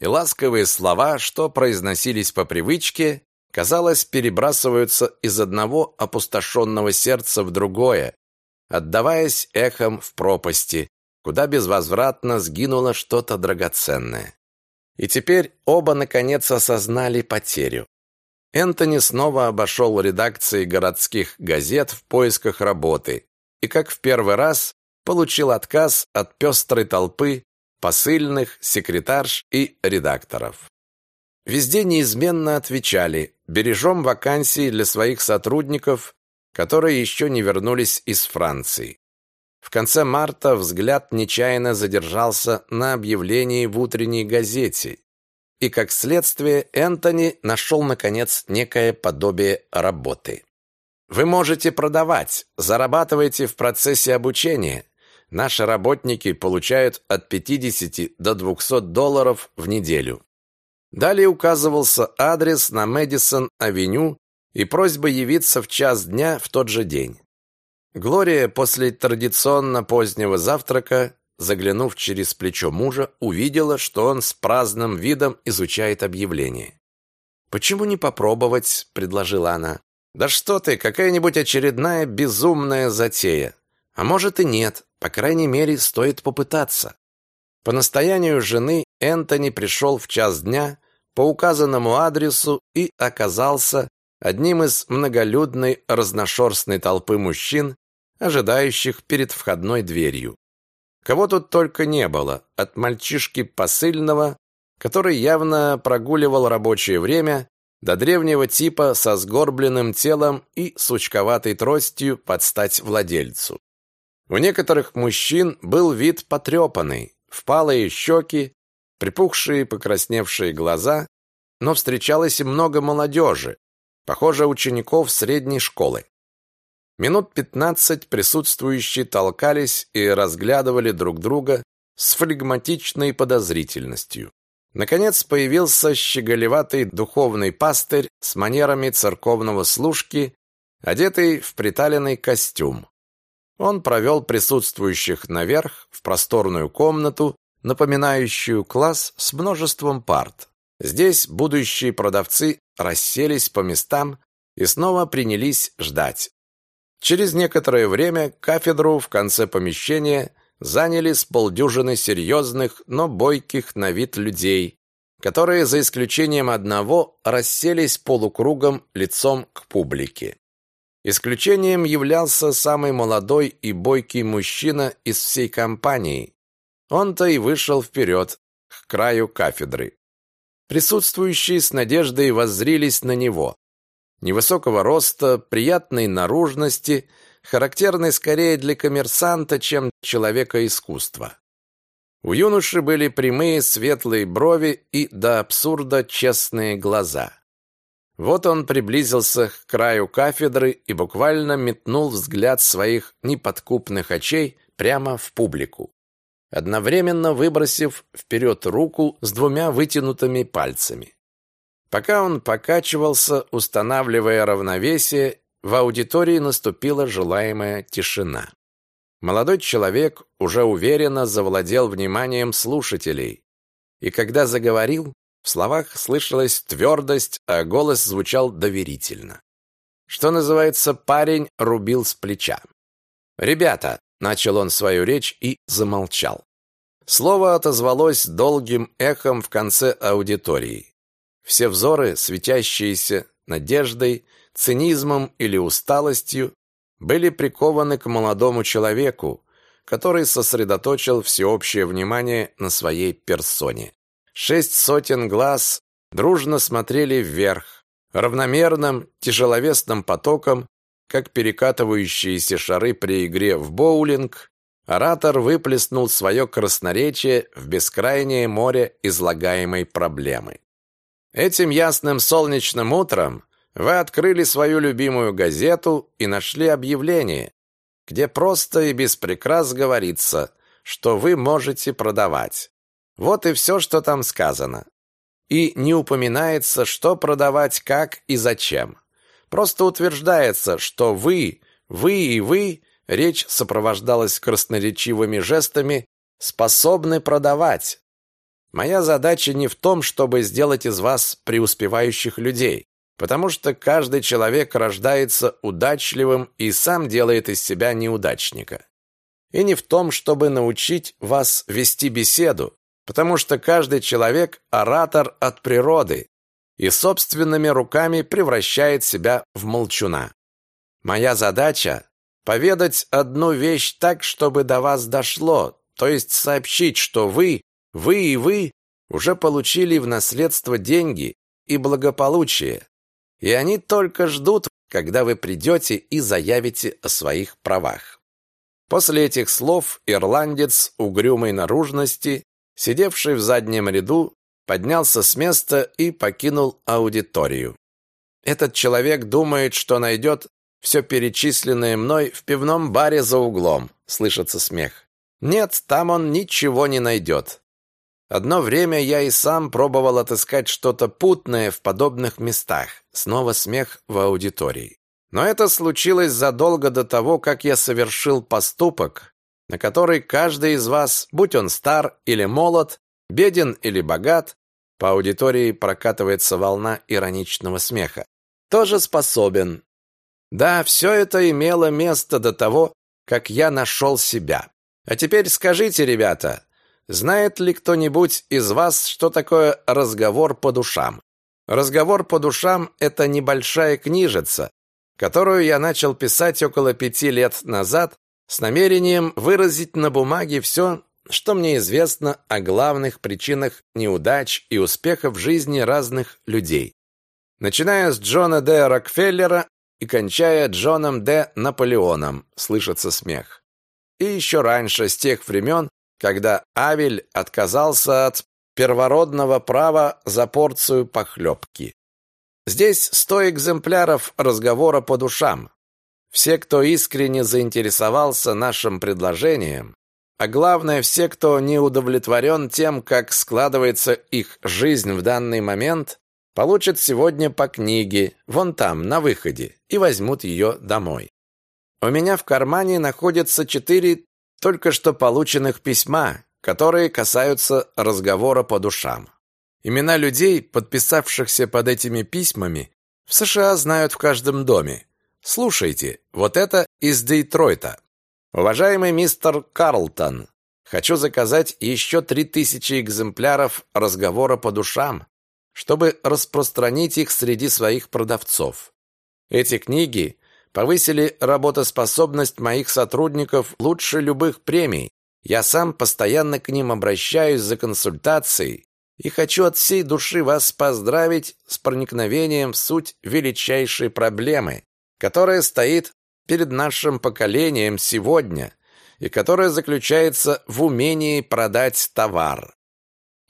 И ласковые слова, что произносились по привычке, казалось, перебрасываются из одного опустошенного сердца в другое, отдаваясь эхом в пропасти, куда безвозвратно сгинуло что-то драгоценное. И теперь оба наконец осознали потерю. Энтони снова обошел редакции городских газет в поисках работы и, как в первый раз, получил отказ от пестрой толпы посыльных, секретарш и редакторов. Везде неизменно отвечали «бережем вакансии для своих сотрудников, которые еще не вернулись из Франции». В конце марта взгляд нечаянно задержался на объявлении в утренней газете, и, как следствие, Энтони нашел, наконец, некое подобие работы. Вы можете продавать, зарабатываете в процессе обучения. Наши работники получают от 50 до 200 долларов в неделю. Далее указывался адрес на Мэдисон-авеню и просьба явиться в час дня в тот же день. Глория после традиционно позднего завтрака, заглянув через плечо мужа, увидела, что он с праздным видом изучает объявление. «Почему не попробовать?» – предложила она. «Да что ты, какая-нибудь очередная безумная затея. А может и нет, по крайней мере, стоит попытаться». По настоянию жены Энтони пришел в час дня по указанному адресу и оказался одним из многолюдной разношерстной толпы мужчин, ожидающих перед входной дверью. Кого тут только не было, от мальчишки посыльного, который явно прогуливал рабочее время, до древнего типа со сгорбленным телом и сучковатой тростью под стать владельцу. У некоторых мужчин был вид потрепанный, впалые щеки, припухшие покрасневшие глаза, но встречалось и много молодежи, похоже, учеников средней школы. Минут пятнадцать присутствующие толкались и разглядывали друг друга с флегматичной подозрительностью. Наконец появился щеголеватый духовный пастырь с манерами церковного служки, одетый в приталенный костюм. Он провел присутствующих наверх в просторную комнату, напоминающую класс с множеством парт. Здесь будущие продавцы расселись по местам и снова принялись ждать. Через некоторое время кафедру в конце помещения заняли с полдюжины серьезных, но бойких на вид людей, которые, за исключением одного, расселись полукругом лицом к публике. Исключением являлся самый молодой и бойкий мужчина из всей компании. Он-то и вышел вперед, к краю кафедры. Присутствующие с надеждой воззрились на него невысокого роста, приятной наружности, характерной скорее для коммерсанта, чем человека искусства. У юноши были прямые светлые брови и до абсурда честные глаза. Вот он приблизился к краю кафедры и буквально метнул взгляд своих неподкупных очей прямо в публику. одновременно выбросив вперед руку с двумя вытянутыми пальцами. Пока он покачивался, устанавливая равновесие, в аудитории наступила желаемая тишина. Молодой человек уже уверенно завладел вниманием слушателей, и когда заговорил, в словах слышалась твердость, а голос звучал доверительно. Что называется, парень рубил с плеча. «Ребята!» — начал он свою речь и замолчал. Слово отозвалось долгим эхом в конце аудитории. Все взоры, светящиеся надеждой, цинизмом или усталостью, были прикованы к молодому человеку, который сосредоточил всеобщее внимание на своей персоне. Шесть сотен глаз дружно смотрели вверх, равномерным, тяжеловесным потоком, как перекатывающиеся шары при игре в боулинг, оратор выплеснул свое красноречие в бескрайнее море излагаемой проблемы. Этим ясным солнечным утром вы открыли свою любимую газету и нашли объявление, где просто и без прикрас говорится, что вы можете продавать. Вот и все, что там сказано. И не упоминается, что продавать, как и зачем. Просто утверждается, что вы, вы и вы, речь сопровождалась красноречивыми жестами, способны продавать. Моя задача не в том, чтобы сделать из вас преуспевающих людей, потому что каждый человек рождается удачливым и сам делает из себя неудачника. И не в том, чтобы научить вас вести беседу, потому что каждый человек – оратор от природы и собственными руками превращает себя в молчуна. Моя задача – поведать одну вещь так, чтобы до вас дошло, то есть сообщить, что вы, вы и вы уже получили в наследство деньги и благополучие, и они только ждут, когда вы придете и заявите о своих правах. После этих слов ирландец угрюмой наружности, сидевший в заднем ряду, поднялся с места и покинул аудиторию. Этот человек думает, что найдет все перечисленное мной в пивном баре за углом, слышится смех. Нет, там он ничего не найдет. Одно время я и сам пробовал отыскать что-то путное в подобных местах. Снова смех в аудитории. Но это случилось задолго до того, как я совершил поступок, на который каждый из вас, будь он стар или молод, беден или богат, по аудитории прокатывается волна ироничного смеха, тоже способен. Да, все это имело место до того, как я нашел себя. А теперь скажите, ребята, Знает ли кто-нибудь из вас, что такое разговор по душам? Разговор по душам это небольшая книжица, которую я начал писать около пяти лет назад с намерением выразить на бумаге все, что мне известно о главных причинах неудач и успехов в жизни разных людей. Начиная с Джона Д. Рокфеллера и кончая Джоном Д. Наполеоном, слышится смех. И еще раньше, с тех времен, когда Авель отказался от первородного права за порцию похлебки. Здесь сто экземпляров разговора по душам. Все, кто искренне заинтересовался нашим предложением, а главное, все, кто не удовлетворен тем, как складывается их жизнь в данный момент, получат сегодня по книге, вон там, на выходе, и возьмут ее домой. У меня в кармане находится четыре только что полученных письма, которые касаются разговора по душам. Имена людей, подписавшихся под этими письмами, в США знают в каждом доме. Слушайте, вот это из Детройта. Уважаемый мистер Карлтон, хочу заказать еще три тысячи экземпляров разговора по душам, чтобы распространить их среди своих продавцов. Эти книги повысили работоспособность моих сотрудников лучше любых премий. Я сам постоянно к ним обращаюсь за консультацией и хочу от всей души вас поздравить с проникновением в суть величайшей проблемы, которая стоит перед нашим поколением сегодня и которая заключается в умении продать товар.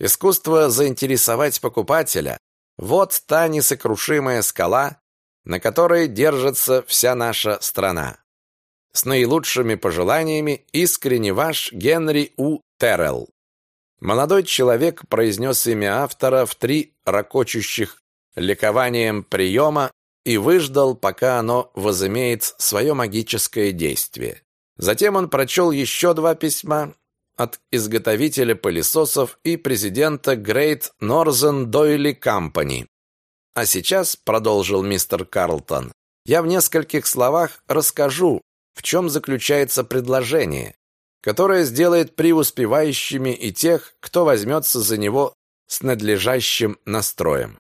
Искусство заинтересовать покупателя – вот та несокрушимая скала, на которой держится вся наша страна. С наилучшими пожеланиями искренне ваш Генри У. Террелл. Молодой человек произнес имя автора в три ракочущих ликованием приема и выждал, пока оно возымеет свое магическое действие. Затем он прочел еще два письма от изготовителя пылесосов и президента Great Northern Doily Company. А сейчас, продолжил мистер Карлтон, я в нескольких словах расскажу, в чем заключается предложение, которое сделает преуспевающими и тех, кто возьмется за него с надлежащим настроем.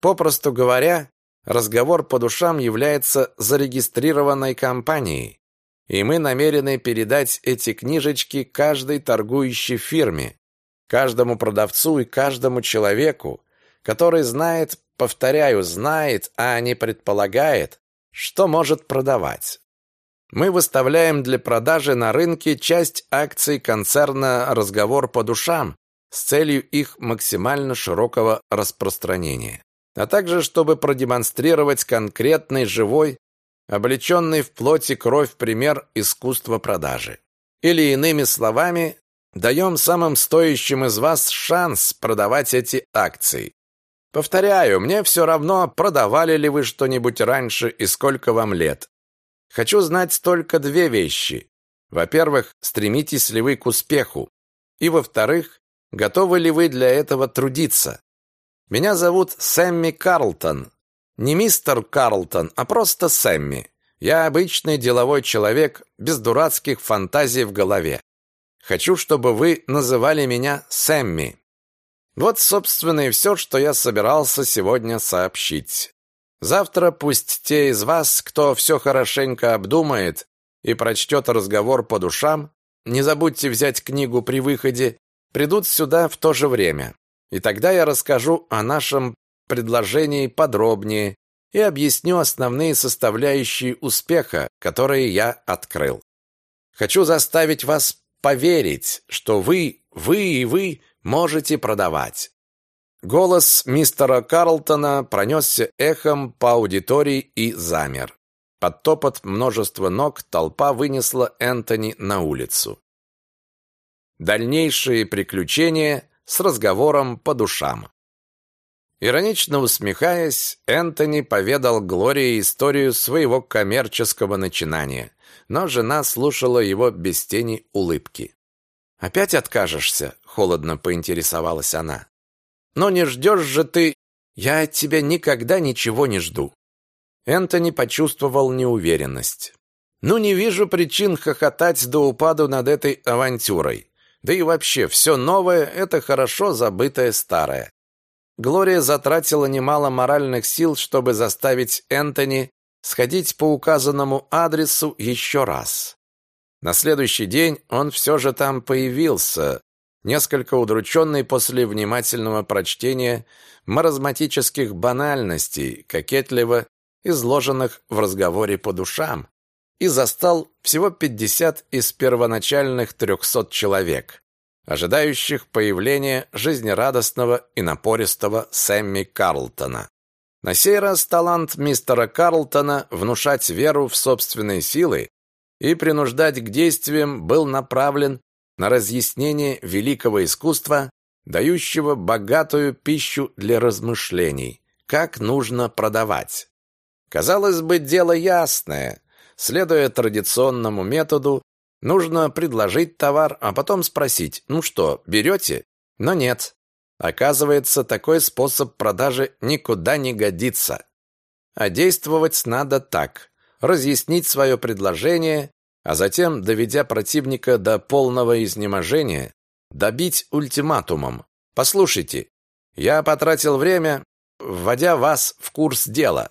Попросту говоря, разговор по душам является зарегистрированной компанией, и мы намерены передать эти книжечки каждой торгующей фирме, каждому продавцу и каждому человеку, который знает, повторяю, знает, а не предполагает, что может продавать. Мы выставляем для продажи на рынке часть акций концерна «Разговор по душам» с целью их максимально широкого распространения, а также чтобы продемонстрировать конкретный живой облеченный в плоти кровь пример искусства продажи. Или иными словами, даем самым стоящим из вас шанс продавать эти акции. Повторяю, мне все равно, продавали ли вы что-нибудь раньше и сколько вам лет. Хочу знать только две вещи. Во-первых, стремитесь ли вы к успеху? И во-вторых, готовы ли вы для этого трудиться? Меня зовут Сэмми Карлтон, не мистер Карлтон, а просто Сэмми. Я обычный деловой человек, без дурацких фантазий в голове. Хочу, чтобы вы называли меня Сэмми. Вот, собственно, и все, что я собирался сегодня сообщить. Завтра пусть те из вас, кто все хорошенько обдумает и прочтет разговор по душам, не забудьте взять книгу при выходе, придут сюда в то же время. И тогда я расскажу о нашем предложений подробнее и объясню основные составляющие успеха, которые я открыл. Хочу заставить вас поверить, что вы, вы и вы можете продавать. Голос мистера Карлтона пронесся эхом по аудитории и замер. Под топот множества ног толпа вынесла Энтони на улицу. Дальнейшие приключения с разговором по душам. Иронично усмехаясь, Энтони поведал Глории историю своего коммерческого начинания, но жена слушала его без тени улыбки. «Опять откажешься?» — холодно поинтересовалась она. «Но не ждешь же ты...» «Я от тебя никогда ничего не жду». Энтони почувствовал неуверенность. «Ну, не вижу причин хохотать до упаду над этой авантюрой. Да и вообще, все новое — это хорошо забытое старое. Глория затратила немало моральных сил, чтобы заставить Энтони сходить по указанному адресу еще раз. На следующий день он все же там появился, несколько удрученный после внимательного прочтения маразматических банальностей, кокетливо изложенных в разговоре по душам, и застал всего 50 из первоначальных 300 человек ожидающих появления жизнерадостного и напористого Сэмми Карлтона. На сей раз талант мистера Карлтона внушать веру в собственные силы и принуждать к действиям был направлен на разъяснение великого искусства, дающего богатую пищу для размышлений, как нужно продавать. Казалось бы, дело ясное. Следуя традиционному методу, Нужно предложить товар, а потом спросить, ну что, берете? Но нет. Оказывается, такой способ продажи никуда не годится. А действовать надо так. Разъяснить свое предложение, а затем, доведя противника до полного изнеможения, добить ультиматумом. Послушайте, я потратил время, вводя вас в курс дела.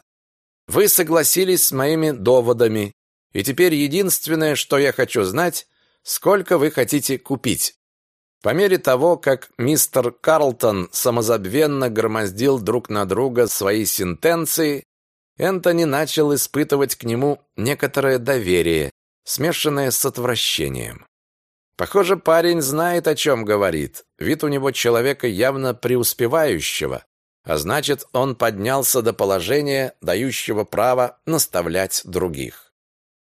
Вы согласились с моими доводами, и теперь единственное, что я хочу знать, сколько вы хотите купить. По мере того, как мистер Карлтон самозабвенно громоздил друг на друга свои сентенции, Энтони начал испытывать к нему некоторое доверие, смешанное с отвращением. Похоже, парень знает, о чем говорит. Вид у него человека явно преуспевающего, а значит, он поднялся до положения, дающего право наставлять других.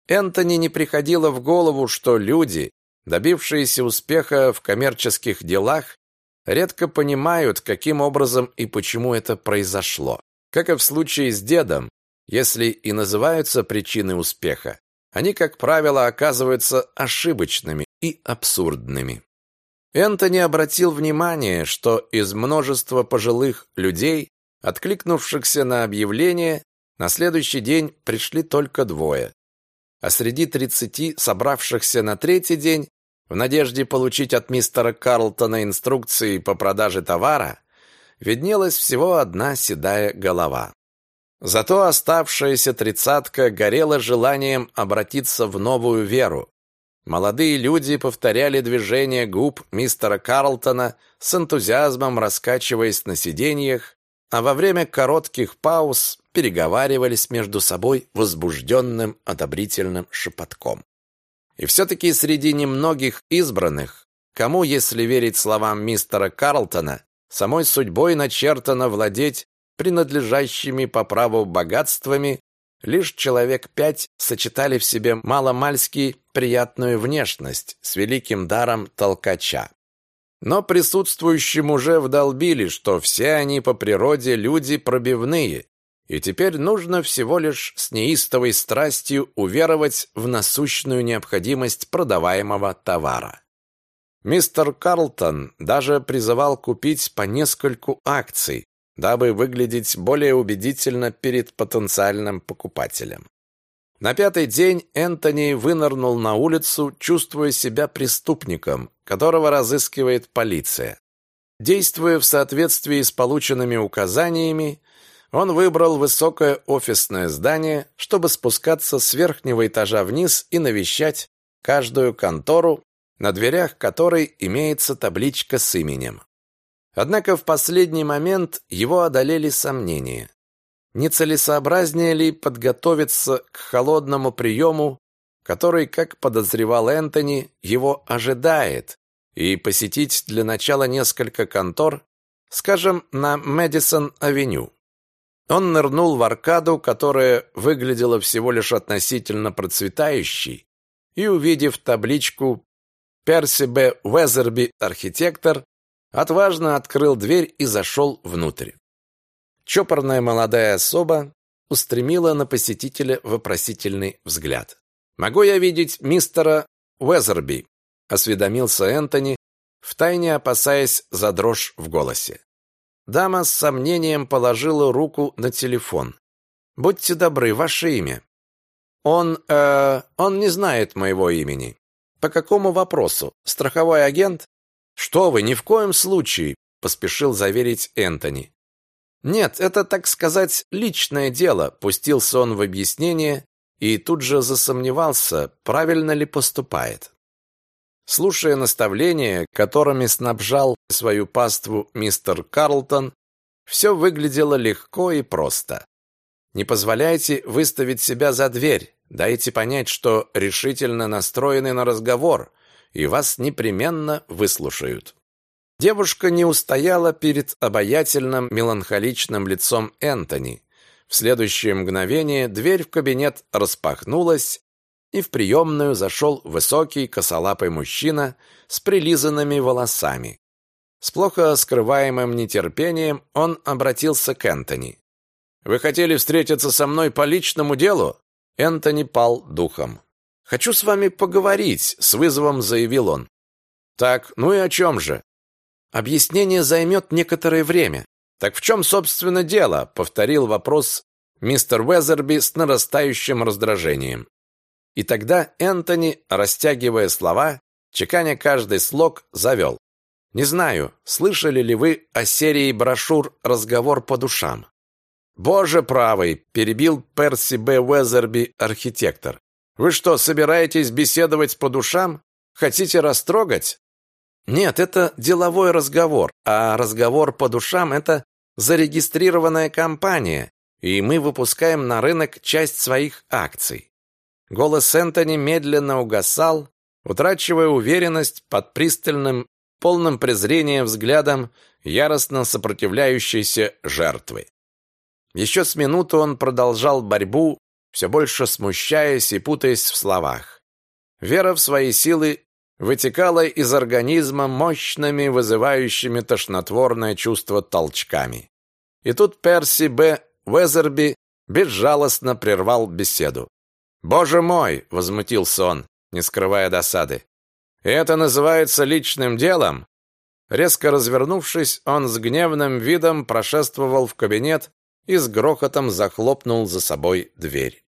Энтони не приходило в голову, что люди, добившиеся успеха в коммерческих делах, редко понимают, каким образом и почему это произошло. Как и в случае с дедом, если и называются причины успеха, они, как правило, оказываются ошибочными и абсурдными. Энтони обратил внимание, что из множества пожилых людей, откликнувшихся на объявление, на следующий день пришли только двое. А среди тридцати собравшихся на третий день, в надежде получить от мистера Карлтона инструкции по продаже товара, виднелась всего одна седая голова. Зато оставшаяся тридцатка горела желанием обратиться в новую веру. Молодые люди повторяли движения губ мистера Карлтона с энтузиазмом раскачиваясь на сиденьях, а во время коротких пауз переговаривались между собой возбужденным одобрительным шепотком. И все-таки среди немногих избранных, кому, если верить словам мистера Карлтона, самой судьбой начертано владеть принадлежащими по праву богатствами, лишь человек пять сочетали в себе маломальски приятную внешность с великим даром толкача. Но присутствующим уже вдолбили, что все они по природе люди пробивные, и теперь нужно всего лишь с неистовой страстью уверовать в насущную необходимость продаваемого товара. Мистер Карлтон даже призывал купить по нескольку акций, дабы выглядеть более убедительно перед потенциальным покупателем. На пятый день Энтони вынырнул на улицу, чувствуя себя преступником, которого разыскивает полиция. Действуя в соответствии с полученными указаниями, он выбрал высокое офисное здание, чтобы спускаться с верхнего этажа вниз и навещать каждую контору, на дверях которой имеется табличка с именем. Однако в последний момент его одолели сомнения. Нецелесообразнее ли подготовиться к холодному приему, который, как подозревал Энтони, его ожидает, и посетить для начала несколько контор, скажем, на Мэдисон-авеню. Он нырнул в аркаду, которая выглядела всего лишь относительно процветающей, и, увидев табличку «Перси Б. Уэзерби, архитектор», отважно открыл дверь и зашел внутрь. Чопорная молодая особа устремила на посетителя вопросительный взгляд. «Могу я видеть мистера Уэзерби?» — осведомился Энтони, втайне опасаясь за дрожь в голосе. Дама с сомнением положила руку на телефон. «Будьте добры, ваше имя». «Он, э, он не знает моего имени». «По какому вопросу? Страховой агент?» «Что вы, ни в коем случае», — поспешил заверить Энтони. Нет, это, так сказать, личное дело, пустился он в объяснение и тут же засомневался, правильно ли поступает. Слушая наставления, которыми снабжал свою паству мистер Карлтон, все выглядело легко и просто. Не позволяйте выставить себя за дверь, дайте понять, что решительно настроены на разговор, и вас непременно выслушают. Девушка не устояла перед обаятельным меланхоличным лицом Энтони. В следующее мгновение дверь в кабинет распахнулась, и в приемную зашел высокий косолапый мужчина с прилизанными волосами. С плохо скрываемым нетерпением он обратился к Энтони. «Вы хотели встретиться со мной по личному делу?» Энтони пал духом. «Хочу с вами поговорить», — с вызовом заявил он. «Так, ну и о чем же?» Объяснение займет некоторое время. Так в чем, собственно, дело? Повторил вопрос мистер Уэзерби с нарастающим раздражением. И тогда Энтони, растягивая слова, чеканя каждый слог, завел. Не знаю, слышали ли вы о серии брошюр «Разговор по душам». «Боже правый!» – перебил Перси Б. Уэзерби, архитектор. «Вы что, собираетесь беседовать по душам? Хотите растрогать? Нет, это деловой разговор, а разговор по душам – это зарегистрированная компания, и мы выпускаем на рынок часть своих акций. Голос Энтони медленно угасал, утрачивая уверенность под пристальным, полным презрения взглядом яростно сопротивляющейся жертвы. Еще с минуту он продолжал борьбу, все больше смущаясь и путаясь в словах. Вера в свои силы вытекала из организма мощными, вызывающими тошнотворное чувство толчками. И тут Перси Б. Уэзерби безжалостно прервал беседу. «Боже мой!» — возмутился он, не скрывая досады. «Это называется личным делом?» Резко развернувшись, он с гневным видом прошествовал в кабинет и с грохотом захлопнул за собой дверь.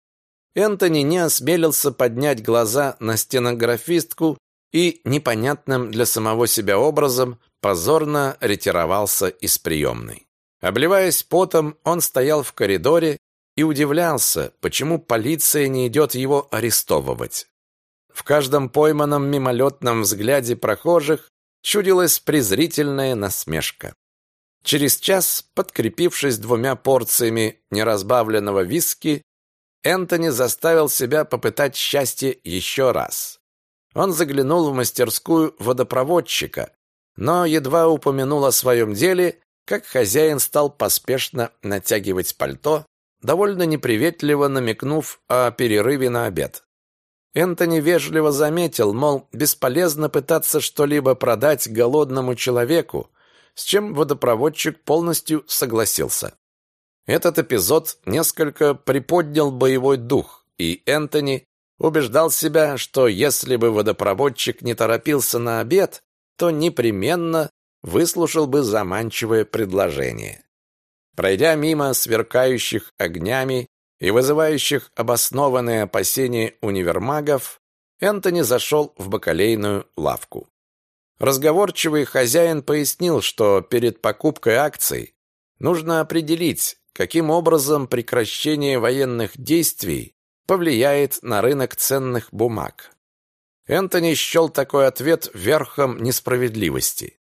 Энтони не осмелился поднять глаза на стенографистку и непонятным для самого себя образом позорно ретировался из приемной. Обливаясь потом, он стоял в коридоре и удивлялся, почему полиция не идет его арестовывать. В каждом пойманном мимолетном взгляде прохожих чудилась презрительная насмешка. Через час, подкрепившись двумя порциями неразбавленного виски, Энтони заставил себя попытать счастье еще раз. Он заглянул в мастерскую водопроводчика, но едва упомянул о своем деле, как хозяин стал поспешно натягивать пальто, довольно неприветливо намекнув о перерыве на обед. Энтони вежливо заметил, мол, бесполезно пытаться что-либо продать голодному человеку, с чем водопроводчик полностью согласился. Этот эпизод несколько приподнял боевой дух, и Энтони убеждал себя, что если бы водопроводчик не торопился на обед, то непременно выслушал бы заманчивое предложение. Пройдя мимо сверкающих огнями и вызывающих обоснованные опасения универмагов, Энтони зашел в бакалейную лавку. Разговорчивый хозяин пояснил, что перед покупкой акций нужно определить, каким образом прекращение военных действий повлияет на рынок ценных бумаг. Энтони счел такой ответ верхом несправедливости.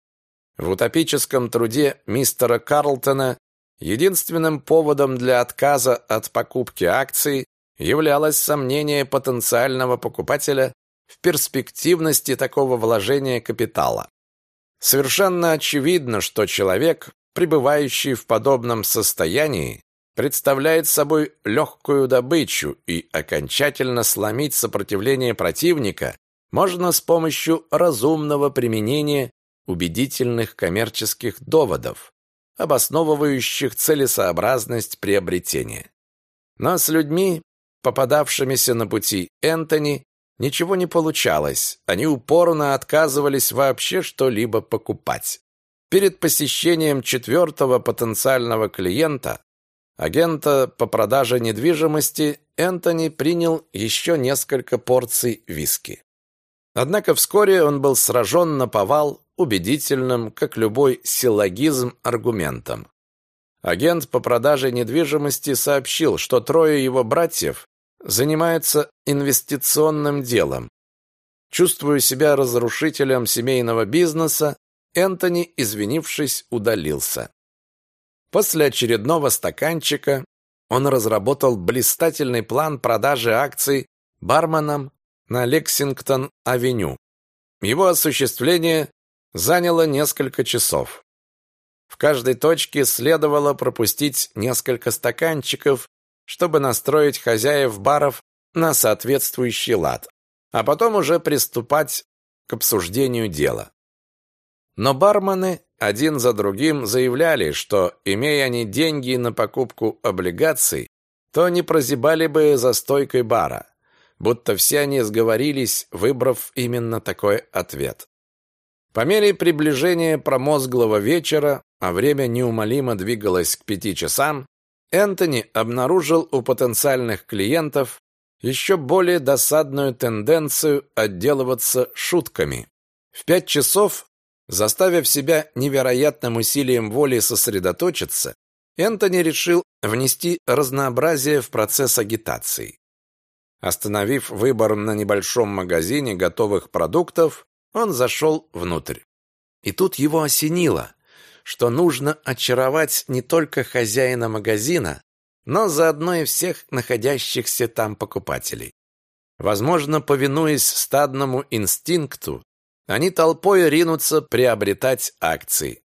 В утопическом труде мистера Карлтона единственным поводом для отказа от покупки акций являлось сомнение потенциального покупателя в перспективности такого вложения капитала. Совершенно очевидно, что человек, пребывающий в подобном состоянии, представляет собой легкую добычу, и окончательно сломить сопротивление противника можно с помощью разумного применения убедительных коммерческих доводов, обосновывающих целесообразность приобретения. Но с людьми, попадавшимися на пути Энтони, Ничего не получалось. Они упорно отказывались вообще что-либо покупать. Перед посещением четвертого потенциального клиента, агента по продаже недвижимости, Энтони принял еще несколько порций виски. Однако вскоре он был сражен на повал убедительным, как любой силлогизм, аргументом. Агент по продаже недвижимости сообщил, что трое его братьев занимается инвестиционным делом. Чувствуя себя разрушителем семейного бизнеса, Энтони, извинившись, удалился. После очередного стаканчика он разработал блистательный план продажи акций барменам на Лексингтон-авеню. Его осуществление заняло несколько часов. В каждой точке следовало пропустить несколько стаканчиков чтобы настроить хозяев баров на соответствующий лад, а потом уже приступать к обсуждению дела. Но бармены один за другим заявляли, что, имея они деньги на покупку облигаций, то не прозябали бы за стойкой бара, будто все они сговорились, выбрав именно такой ответ. По мере приближения промозглого вечера, а время неумолимо двигалось к пяти часам, Энтони обнаружил у потенциальных клиентов еще более досадную тенденцию отделываться шутками. В пять часов, заставив себя невероятным усилием воли сосредоточиться, Энтони решил внести разнообразие в процесс агитации. Остановив выбор на небольшом магазине готовых продуктов, он зашел внутрь. И тут его осенило что нужно очаровать не только хозяина магазина, но заодно и всех находящихся там покупателей. Возможно, повинуясь стадному инстинкту, они толпой ринутся приобретать акции.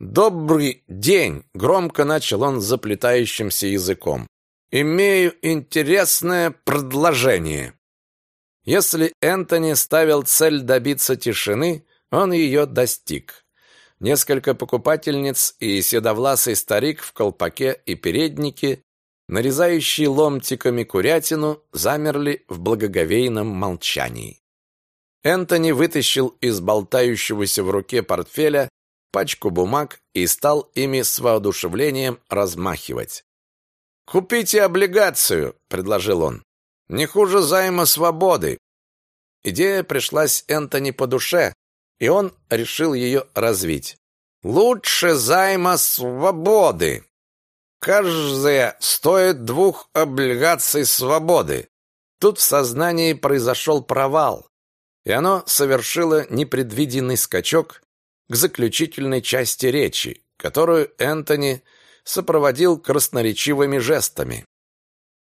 «Добрый день!» — громко начал он заплетающимся языком. «Имею интересное предложение». Если Энтони ставил цель добиться тишины, он ее достиг. Несколько покупательниц и седовласый старик в колпаке и переднике, нарезающие ломтиками курятину, замерли в благоговейном молчании. Энтони вытащил из болтающегося в руке портфеля пачку бумаг и стал ими с воодушевлением размахивать. «Купите облигацию», — предложил он. «Не хуже займа свободы». Идея пришлась Энтони по душе, и он решил ее развить. «Лучше займа свободы. Каждая стоит двух облигаций свободы». Тут в сознании произошел провал, и оно совершило непредвиденный скачок к заключительной части речи, которую Энтони сопроводил красноречивыми жестами.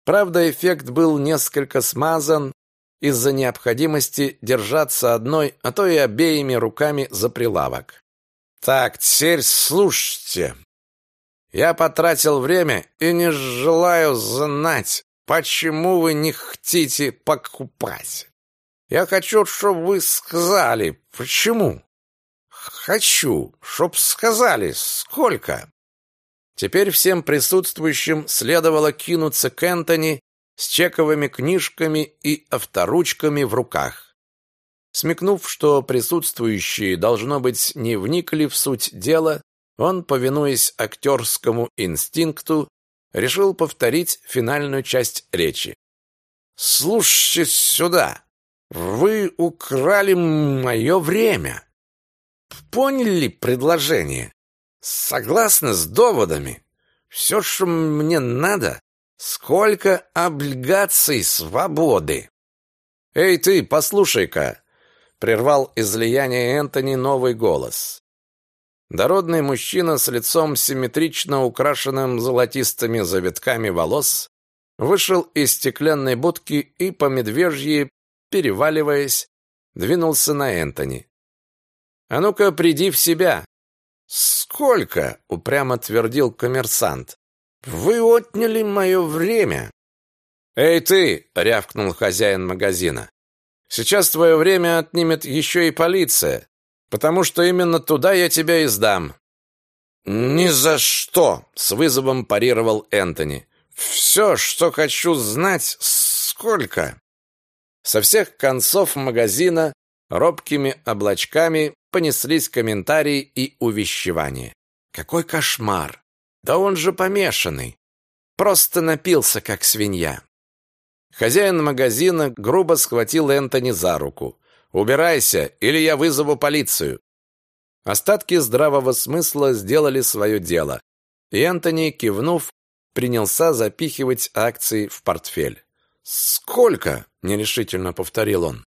Правда, эффект был несколько смазан из-за необходимости держаться одной, а то и обеими руками за прилавок. Так, теперь слушайте. Я потратил время и не желаю знать, почему вы не хотите покупать. Я хочу, чтобы вы сказали, почему. Хочу, чтоб сказали, сколько. Теперь всем присутствующим следовало кинуться к Энтони с чековыми книжками и авторучками в руках. Смекнув, что присутствующие, должно быть, не вникли в суть дела, он, повинуясь актерскому инстинкту, решил повторить финальную часть речи. «Слушайте сюда! Вы украли мое время!» Поняли предложение? Согласны с доводами? Все, что мне надо, сколько облигаций свободы. Эй ты, послушай-ка, прервал излияние Энтони новый голос. Дородный мужчина с лицом симметрично украшенным золотистыми завитками волос вышел из стеклянной будки и по медвежьи, переваливаясь, двинулся на Энтони. «А ну-ка, приди в себя!» «Сколько?» — упрямо твердил коммерсант. «Вы отняли мое время!» «Эй ты!» — рявкнул хозяин магазина. «Сейчас твое время отнимет еще и полиция, потому что именно туда я тебя и сдам». «Ни за что!» — с вызовом парировал Энтони. «Все, что хочу знать, сколько?» Со всех концов магазина робкими облачками понеслись комментарии и увещевания. Какой кошмар! Да он же помешанный. Просто напился, как свинья. Хозяин магазина грубо схватил Энтони за руку. «Убирайся, или я вызову полицию!» Остатки здравого смысла сделали свое дело, и Энтони, кивнув, принялся запихивать акции в портфель. «Сколько?» – нерешительно повторил он.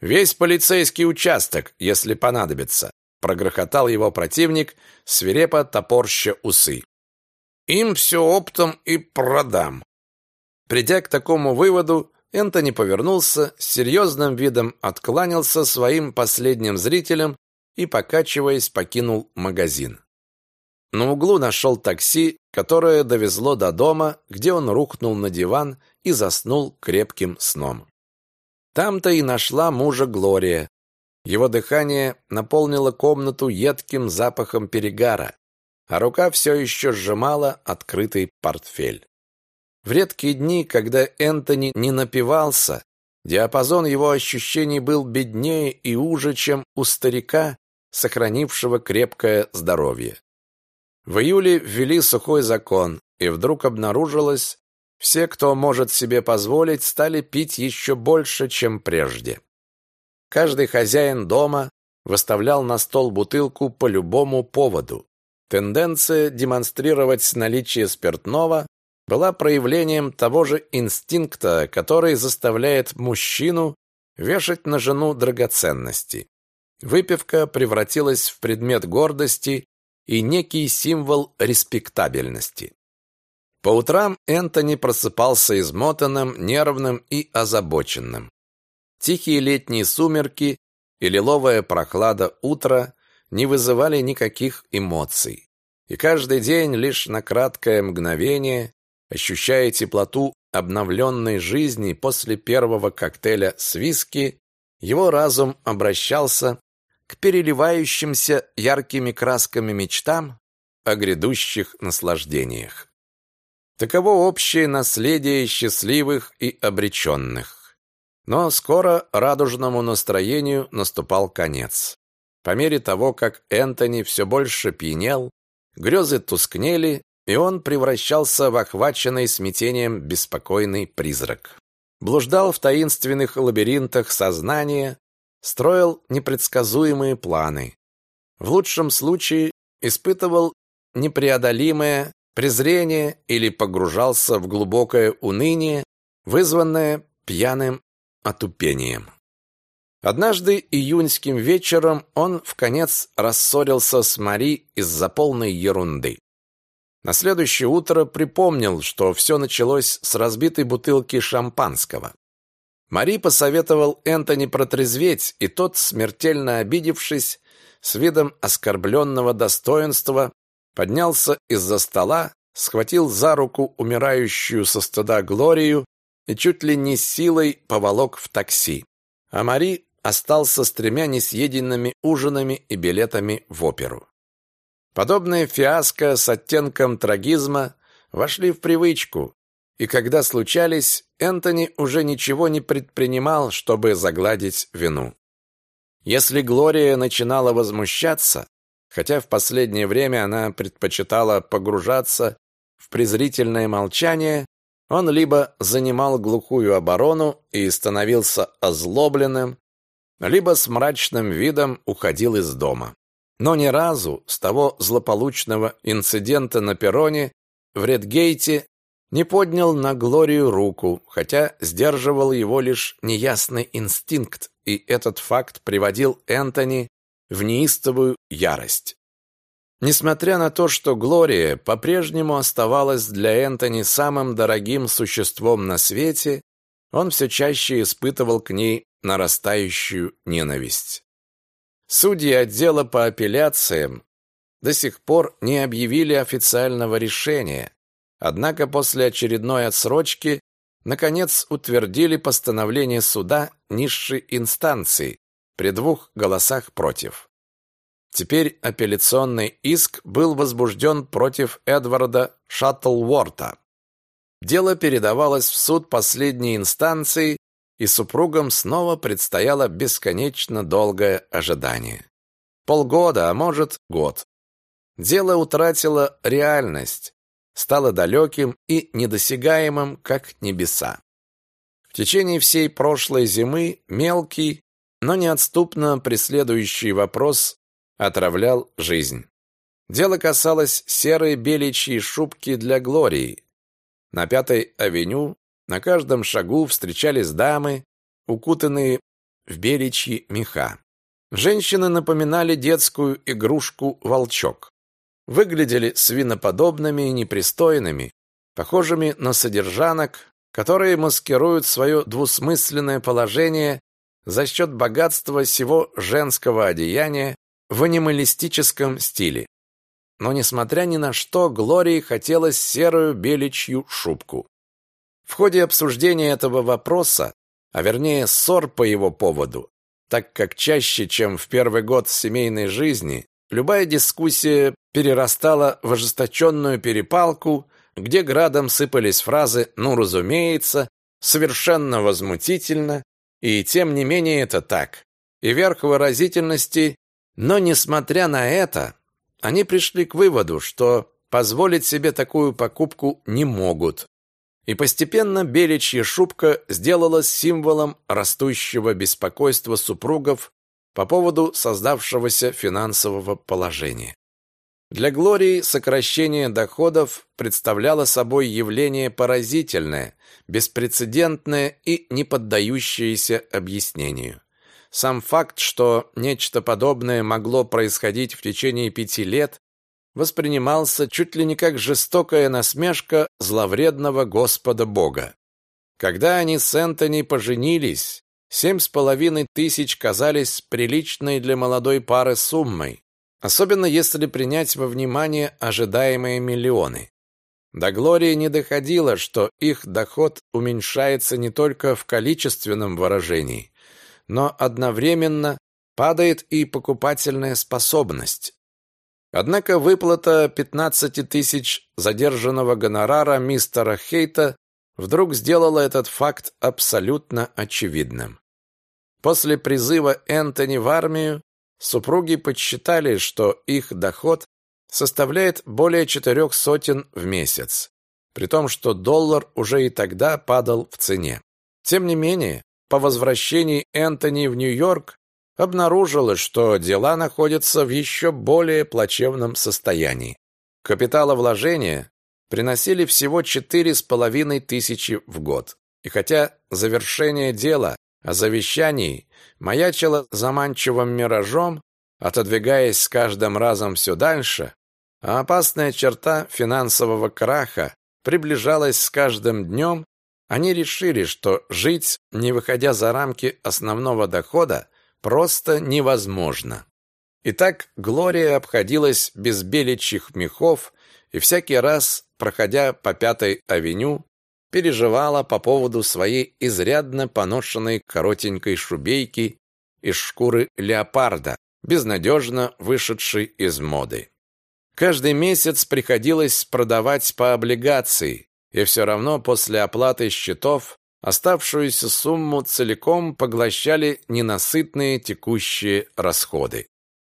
Весь полицейский участок, если понадобится, прогрохотал его противник, свирепо топорща усы. Им все оптом и продам. Придя к такому выводу, Энтони повернулся, серьезным видом откланялся своим последним зрителям и, покачиваясь, покинул магазин. На углу нашел такси, которое довезло до дома, где он рухнул на диван и заснул крепким сном. Там-то и нашла мужа Глория. Его дыхание наполнило комнату едким запахом перегара, а рука все еще сжимала открытый портфель. В редкие дни, когда Энтони не напивался, диапазон его ощущений был беднее и уже, чем у старика, сохранившего крепкое здоровье. В июле ввели сухой закон, и вдруг обнаружилось, все, кто может себе позволить, стали пить еще больше, чем прежде. Каждый хозяин дома выставлял на стол бутылку по любому поводу. Тенденция демонстрировать наличие спиртного была проявлением того же инстинкта, который заставляет мужчину вешать на жену драгоценности. Выпивка превратилась в предмет гордости и некий символ респектабельности. По утрам Энтони просыпался измотанным, нервным и озабоченным. Тихие летние сумерки и лиловая прохлада утра не вызывали никаких эмоций. И каждый день лишь на краткое мгновение ощущая теплоту обновленной жизни после первого коктейля с виски, его разум обращался к переливающимся яркими красками мечтам о грядущих наслаждениях. Таково общее наследие счастливых и обреченных. Но скоро радужному настроению наступал конец. По мере того, как Энтони все больше пьянел, грезы тускнели, и он превращался в охваченный смятением беспокойный призрак. Блуждал в таинственных лабиринтах сознания, строил непредсказуемые планы. В лучшем случае испытывал непреодолимое презрение или погружался в глубокое уныние, вызванное пьяным отупением. Однажды июньским вечером он в конец рассорился с Мари из-за полной ерунды. На следующее утро припомнил, что все началось с разбитой бутылки шампанского. Мари посоветовал Энтони протрезветь, и тот, смертельно обидевшись, с видом оскорбленного достоинства, поднялся из-за стола, схватил за руку умирающую со стыда Глорию и чуть ли не силой поволок в такси. А Мари остался с тремя несъеденными ужинами и билетами в оперу. Подобные фиаско с оттенком трагизма вошли в привычку, и когда случались, Энтони уже ничего не предпринимал, чтобы загладить вину. Если Глория начинала возмущаться, хотя в последнее время она предпочитала погружаться в презрительное молчание, он либо занимал глухую оборону и становился озлобленным, либо с мрачным видом уходил из дома. Но ни разу с того злополучного инцидента на перроне в Редгейте не поднял на Глорию руку, хотя сдерживал его лишь неясный инстинкт, и этот факт приводил Энтони в неистовую ярость. Несмотря на то, что Глория по-прежнему оставалась для Энтони самым дорогим существом на свете, он все чаще испытывал к ней нарастающую ненависть. Судьи отдела по апелляциям до сих пор не объявили официального решения, однако после очередной отсрочки наконец утвердили постановление суда низшей инстанции при двух голосах против. Теперь апелляционный иск был возбужден против Эдварда Шаттлворта. Дело передавалось в суд последней инстанции и супругам снова предстояло бесконечно долгое ожидание. Полгода, а может, год. Дело утратило реальность, стало далеким и недосягаемым, как небеса. В течение всей прошлой зимы мелкий, но неотступно преследующий вопрос отравлял жизнь. Дело касалось серой беличьей шубки для Глории. На Пятой авеню на каждом шагу встречались дамы, укутанные в беличьи меха. Женщины напоминали детскую игрушку «Волчок». Выглядели свиноподобными и непристойными, похожими на содержанок, которые маскируют свое двусмысленное положение за счет богатства всего женского одеяния в анималистическом стиле. Но, несмотря ни на что, Глории хотелось серую беличью шубку. В ходе обсуждения этого вопроса, а вернее ссор по его поводу, так как чаще, чем в первый год семейной жизни, любая дискуссия перерастала в ожесточенную перепалку, где градом сыпались фразы «ну, разумеется», «совершенно возмутительно», и тем не менее это так. И верх выразительности, но несмотря на это, они пришли к выводу, что позволить себе такую покупку не могут, и постепенно беличья шубка сделалась символом растущего беспокойства супругов по поводу создавшегося финансового положения. Для Глории сокращение доходов представляло собой явление поразительное, беспрецедентное и не поддающееся объяснению. Сам факт, что нечто подобное могло происходить в течение пяти лет, воспринимался чуть ли не как жестокая насмешка зловредного Господа Бога. Когда они с Энтони поженились, семь с половиной тысяч казались приличной для молодой пары суммой, особенно если принять во внимание ожидаемые миллионы. До Глории не доходило, что их доход уменьшается не только в количественном выражении, но одновременно падает и покупательная способность. Однако выплата 15 тысяч задержанного гонорара мистера Хейта вдруг сделала этот факт абсолютно очевидным. После призыва Энтони в армию супруги подсчитали, что их доход составляет более четырех сотен в месяц, при том, что доллар уже и тогда падал в цене. Тем не менее, по возвращении Энтони в Нью-Йорк обнаружилось, что дела находятся в еще более плачевном состоянии. Капиталовложения приносили всего четыре с половиной тысячи в год. И хотя завершение дела о завещании маячило заманчивым миражом, отодвигаясь с каждым разом все дальше, а опасная черта финансового краха приближалась с каждым днем, они решили, что жить, не выходя за рамки основного дохода, просто невозможно. Итак, Глория обходилась без беличьих мехов и всякий раз, проходя по Пятой авеню, переживала по поводу своей изрядно поношенной коротенькой шубейки из шкуры леопарда, безнадежно вышедшей из моды. Каждый месяц приходилось продавать по облигации, и все равно после оплаты счетов оставшуюся сумму целиком поглощали ненасытные текущие расходы.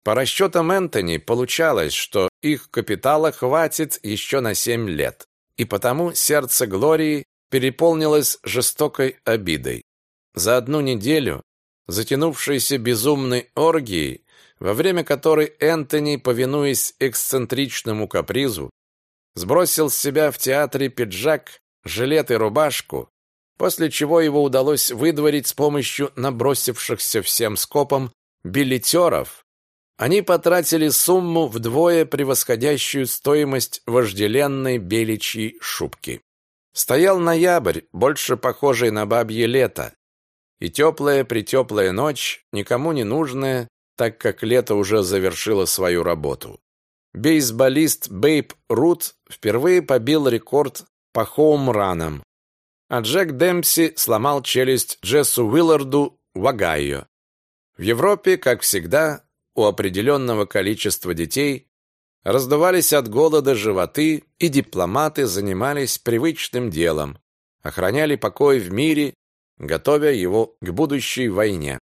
По расчетам Энтони получалось, что их капитала хватит еще на 7 лет, и потому сердце Глории переполнилось жестокой обидой. За одну неделю, затянувшейся безумной оргией, во время которой Энтони, повинуясь эксцентричному капризу, сбросил с себя в театре пиджак, жилет и рубашку, после чего его удалось выдворить с помощью набросившихся всем скопом билетеров, они потратили сумму вдвое превосходящую стоимость вожделенной беличьей шубки. Стоял ноябрь, больше похожий на бабье лето, и теплая-притеплая ночь, никому не нужная, так как лето уже завершило свою работу. Бейсболист Бейб Рут впервые побил рекорд по хоум-ранам, а Джек Демпси сломал челюсть Джессу Уилларду в Огайо. В Европе, как всегда, у определенного количества детей раздувались от голода животы, и дипломаты занимались привычным делом, охраняли покой в мире, готовя его к будущей войне.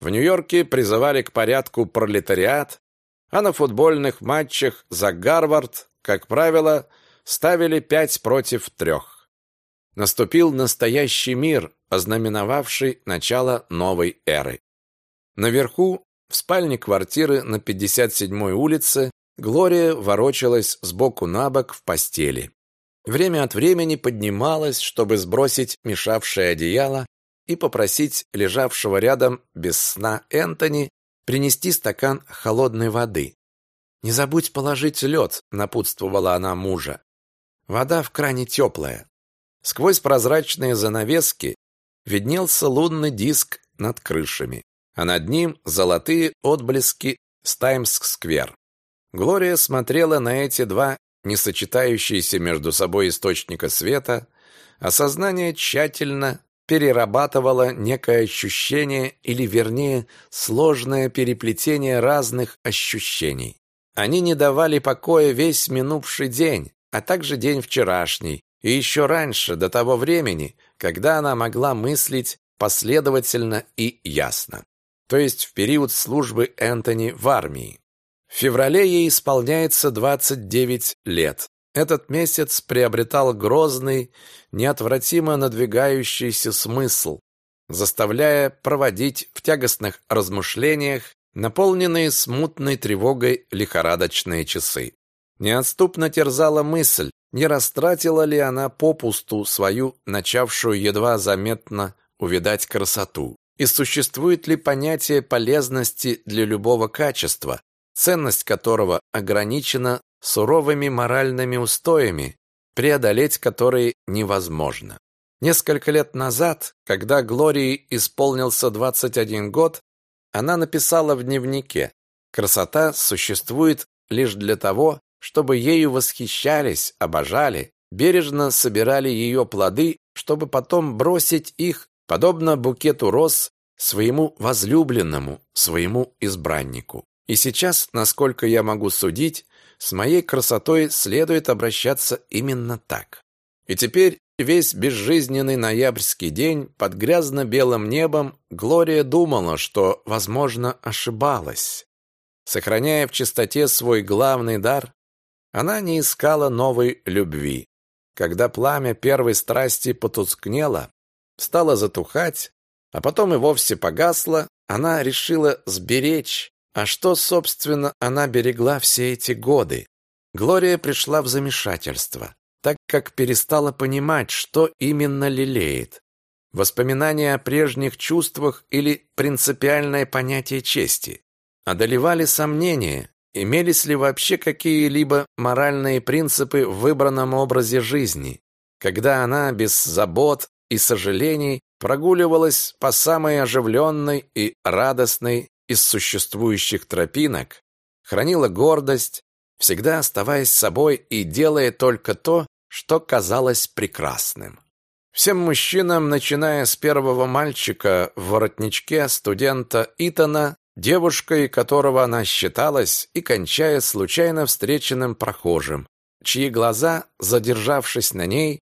В Нью-Йорке призывали к порядку пролетариат, а на футбольных матчах за Гарвард, как правило, ставили пять против трех. Наступил настоящий мир, ознаменовавший начало новой эры. Наверху, в спальне квартиры на 57-й улице, Глория ворочалась сбоку на бок в постели. Время от времени поднималась, чтобы сбросить мешавшее одеяло и попросить лежавшего рядом без сна Энтони принести стакан холодной воды. «Не забудь положить лед», — напутствовала она мужа. «Вода в кране теплая». Сквозь прозрачные занавески виднелся лунный диск над крышами, а над ним золотые отблески с Таймс-сквер. Глория смотрела на эти два несочетающиеся между собой источника света, а сознание тщательно перерабатывало некое ощущение или, вернее, сложное переплетение разных ощущений. Они не давали покоя весь минувший день, а также день вчерашний, и еще раньше, до того времени, когда она могла мыслить последовательно и ясно. То есть в период службы Энтони в армии. В феврале ей исполняется 29 лет. Этот месяц приобретал грозный, неотвратимо надвигающийся смысл, заставляя проводить в тягостных размышлениях наполненные смутной тревогой лихорадочные часы. Неотступно терзала мысль, не растратила ли она попусту свою, начавшую едва заметно увидать красоту? И существует ли понятие полезности для любого качества, ценность которого ограничена суровыми моральными устоями, преодолеть которые невозможно? Несколько лет назад, когда Глории исполнился 21 год, она написала в дневнике «Красота существует лишь для того, чтобы ею восхищались, обожали, бережно собирали ее плоды, чтобы потом бросить их, подобно букету роз, своему возлюбленному, своему избраннику. И сейчас, насколько я могу судить, с моей красотой следует обращаться именно так. И теперь весь безжизненный ноябрьский день под грязно-белым небом Глория думала, что, возможно, ошибалась. Сохраняя в чистоте свой главный дар, она не искала новой любви. Когда пламя первой страсти потускнело, стало затухать, а потом и вовсе погасло, она решила сберечь. А что, собственно, она берегла все эти годы? Глория пришла в замешательство, так как перестала понимать, что именно лелеет. Воспоминания о прежних чувствах или принципиальное понятие чести. Одолевали сомнения, имелись ли вообще какие-либо моральные принципы в выбранном образе жизни, когда она без забот и сожалений прогуливалась по самой оживленной и радостной из существующих тропинок, хранила гордость, всегда оставаясь собой и делая только то, что казалось прекрасным. Всем мужчинам, начиная с первого мальчика в воротничке студента Итана, девушкой которого она считалась, и кончая случайно встреченным прохожим, чьи глаза, задержавшись на ней,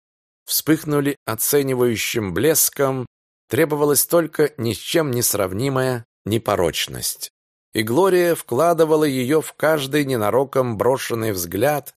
вспыхнули оценивающим блеском, требовалась только ни с чем не сравнимая непорочность. И Глория вкладывала ее в каждый ненароком брошенный взгляд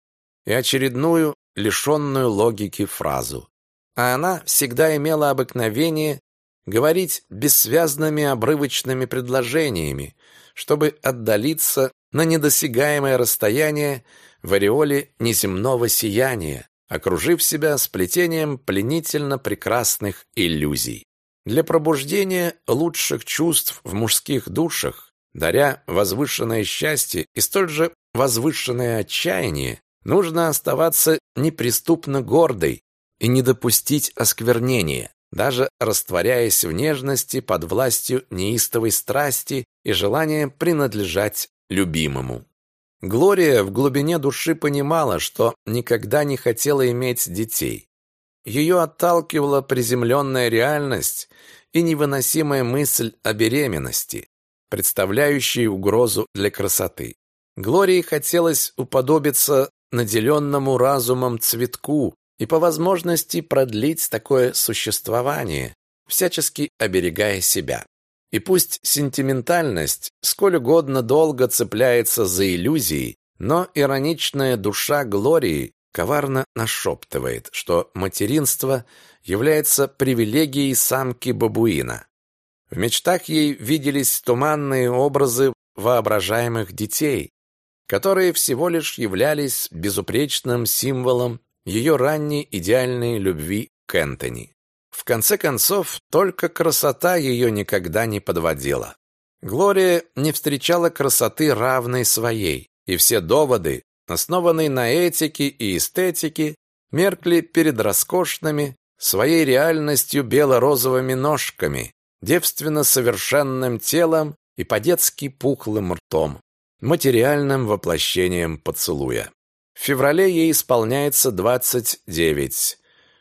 и очередную, лишенную логики фразу. А она всегда имела обыкновение говорить бессвязными обрывочными предложениями, чтобы отдалиться на недосягаемое расстояние в ореоле неземного сияния, окружив себя сплетением пленительно прекрасных иллюзий. Для пробуждения лучших чувств в мужских душах, даря возвышенное счастье и столь же возвышенное отчаяние, нужно оставаться неприступно гордой и не допустить осквернения, даже растворяясь в нежности под властью неистовой страсти и желания принадлежать любимому. Глория в глубине души понимала, что никогда не хотела иметь детей. Ее отталкивала приземленная реальность и невыносимая мысль о беременности, представляющей угрозу для красоты. Глории хотелось уподобиться наделенному разумом цветку и по возможности продлить такое существование, всячески оберегая себя. И пусть сентиментальность сколь угодно долго цепляется за иллюзии, но ироничная душа Глории коварно нашептывает, что материнство является привилегией самки-бабуина. В мечтах ей виделись туманные образы воображаемых детей, которые всего лишь являлись безупречным символом ее ранней идеальной любви к Энтони. В конце концов, только красота ее никогда не подводила. Глория не встречала красоты равной своей, и все доводы, основанные на этике и эстетике, меркли перед роскошными, своей реальностью бело-розовыми ножками, девственно совершенным телом и по-детски пухлым ртом, материальным воплощением поцелуя. В феврале ей исполняется 29.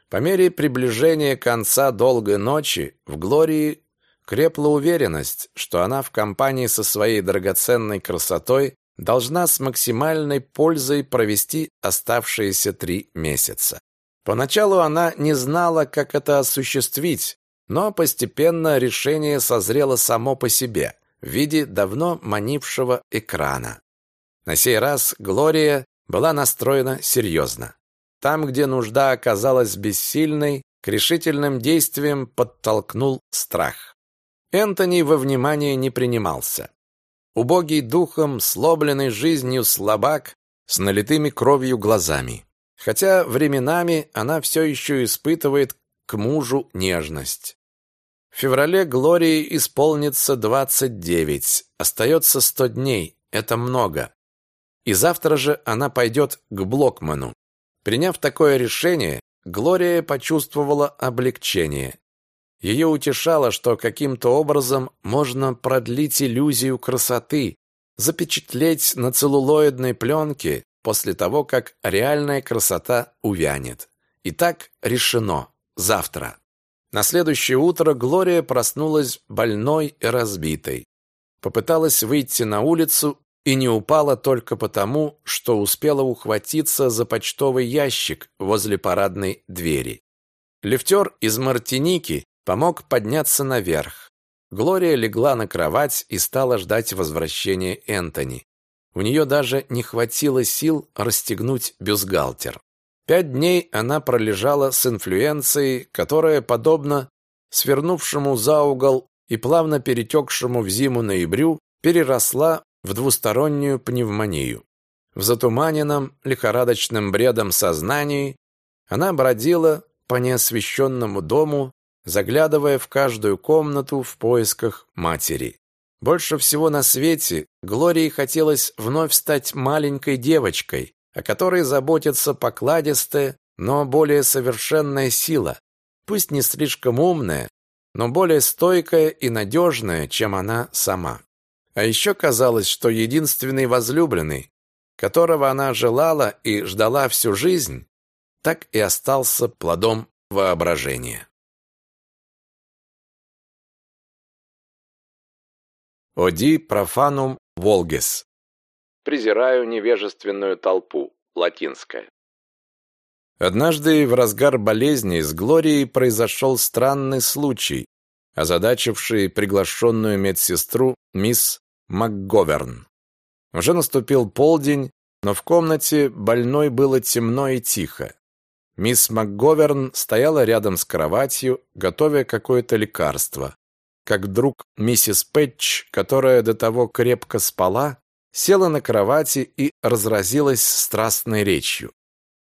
По мере приближения конца долгой ночи в Глории крепла уверенность, что она в компании со своей драгоценной красотой должна с максимальной пользой провести оставшиеся три месяца. Поначалу она не знала, как это осуществить, но постепенно решение созрело само по себе в виде давно манившего экрана. На сей раз Глория была настроена серьезно. Там, где нужда оказалась бессильной, к решительным действиям подтолкнул страх. Энтони во внимание не принимался. Убогий духом, слобленный жизнью слабак с налитыми кровью глазами. Хотя временами она все еще испытывает к мужу нежность. В феврале Глории исполнится 29, остается 100 дней, это много. И завтра же она пойдет к Блокману. Приняв такое решение, Глория почувствовала облегчение. Ее утешало, что каким-то образом можно продлить иллюзию красоты, запечатлеть на целлулоидной пленке после того, как реальная красота увянет. Итак, решено. Завтра. На следующее утро Глория проснулась больной и разбитой. Попыталась выйти на улицу и не упала только потому, что успела ухватиться за почтовый ящик возле парадной двери. Лифтер из Мартиники помог подняться наверх. Глория легла на кровать и стала ждать возвращения Энтони. У нее даже не хватило сил расстегнуть бюстгальтер. Пять дней она пролежала с инфлюенцией, которая, подобно свернувшему за угол и плавно перетекшему в зиму ноябрю, переросла в двустороннюю пневмонию. В затуманенном, лихорадочным бредом сознании она бродила по неосвещенному дому, заглядывая в каждую комнату в поисках матери. Больше всего на свете Глории хотелось вновь стать маленькой девочкой, о которой заботится покладистая, но более совершенная сила, пусть не слишком умная, но более стойкая и надежная, чем она сама. А еще казалось, что единственный возлюбленный, которого она желала и ждала всю жизнь, так и остался плодом воображения. Оди профанум волгес. Презираю невежественную толпу. Латинская. Однажды в разгар болезни с Глорией произошел странный случай, озадачивший приглашенную медсестру мисс МакГоверн. Уже наступил полдень, но в комнате больной было темно и тихо. Мисс МакГоверн стояла рядом с кроватью, готовя какое-то лекарство. Как вдруг миссис Пэтч, которая до того крепко спала, села на кровати и разразилась страстной речью.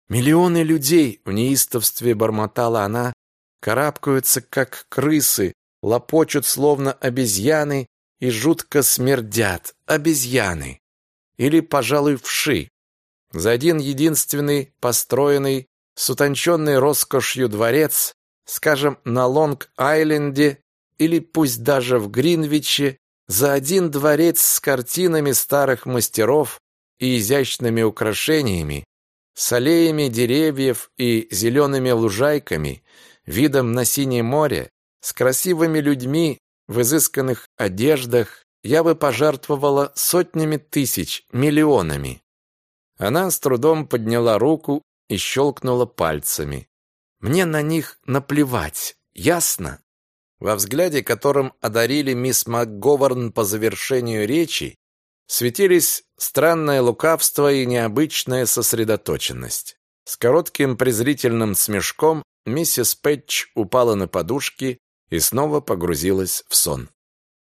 «Миллионы людей!» — в неистовстве бормотала она, карабкаются, как крысы, лопочут, словно обезьяны, и жутко смердят обезьяны. Или, пожалуй, вши. За один единственный построенный с утонченной роскошью дворец, скажем, на Лонг-Айленде или пусть даже в Гринвиче, за один дворец с картинами старых мастеров и изящными украшениями, с аллеями деревьев и зелеными лужайками, видом на синее море, с красивыми людьми в изысканных одеждах я бы пожертвовала сотнями тысяч, миллионами. Она с трудом подняла руку и щелкнула пальцами. Мне на них наплевать, ясно? Во взгляде, которым одарили мисс МакГоварн по завершению речи, светились странное лукавство и необычная сосредоточенность. С коротким презрительным смешком миссис Пэтч упала на подушки и снова погрузилась в сон.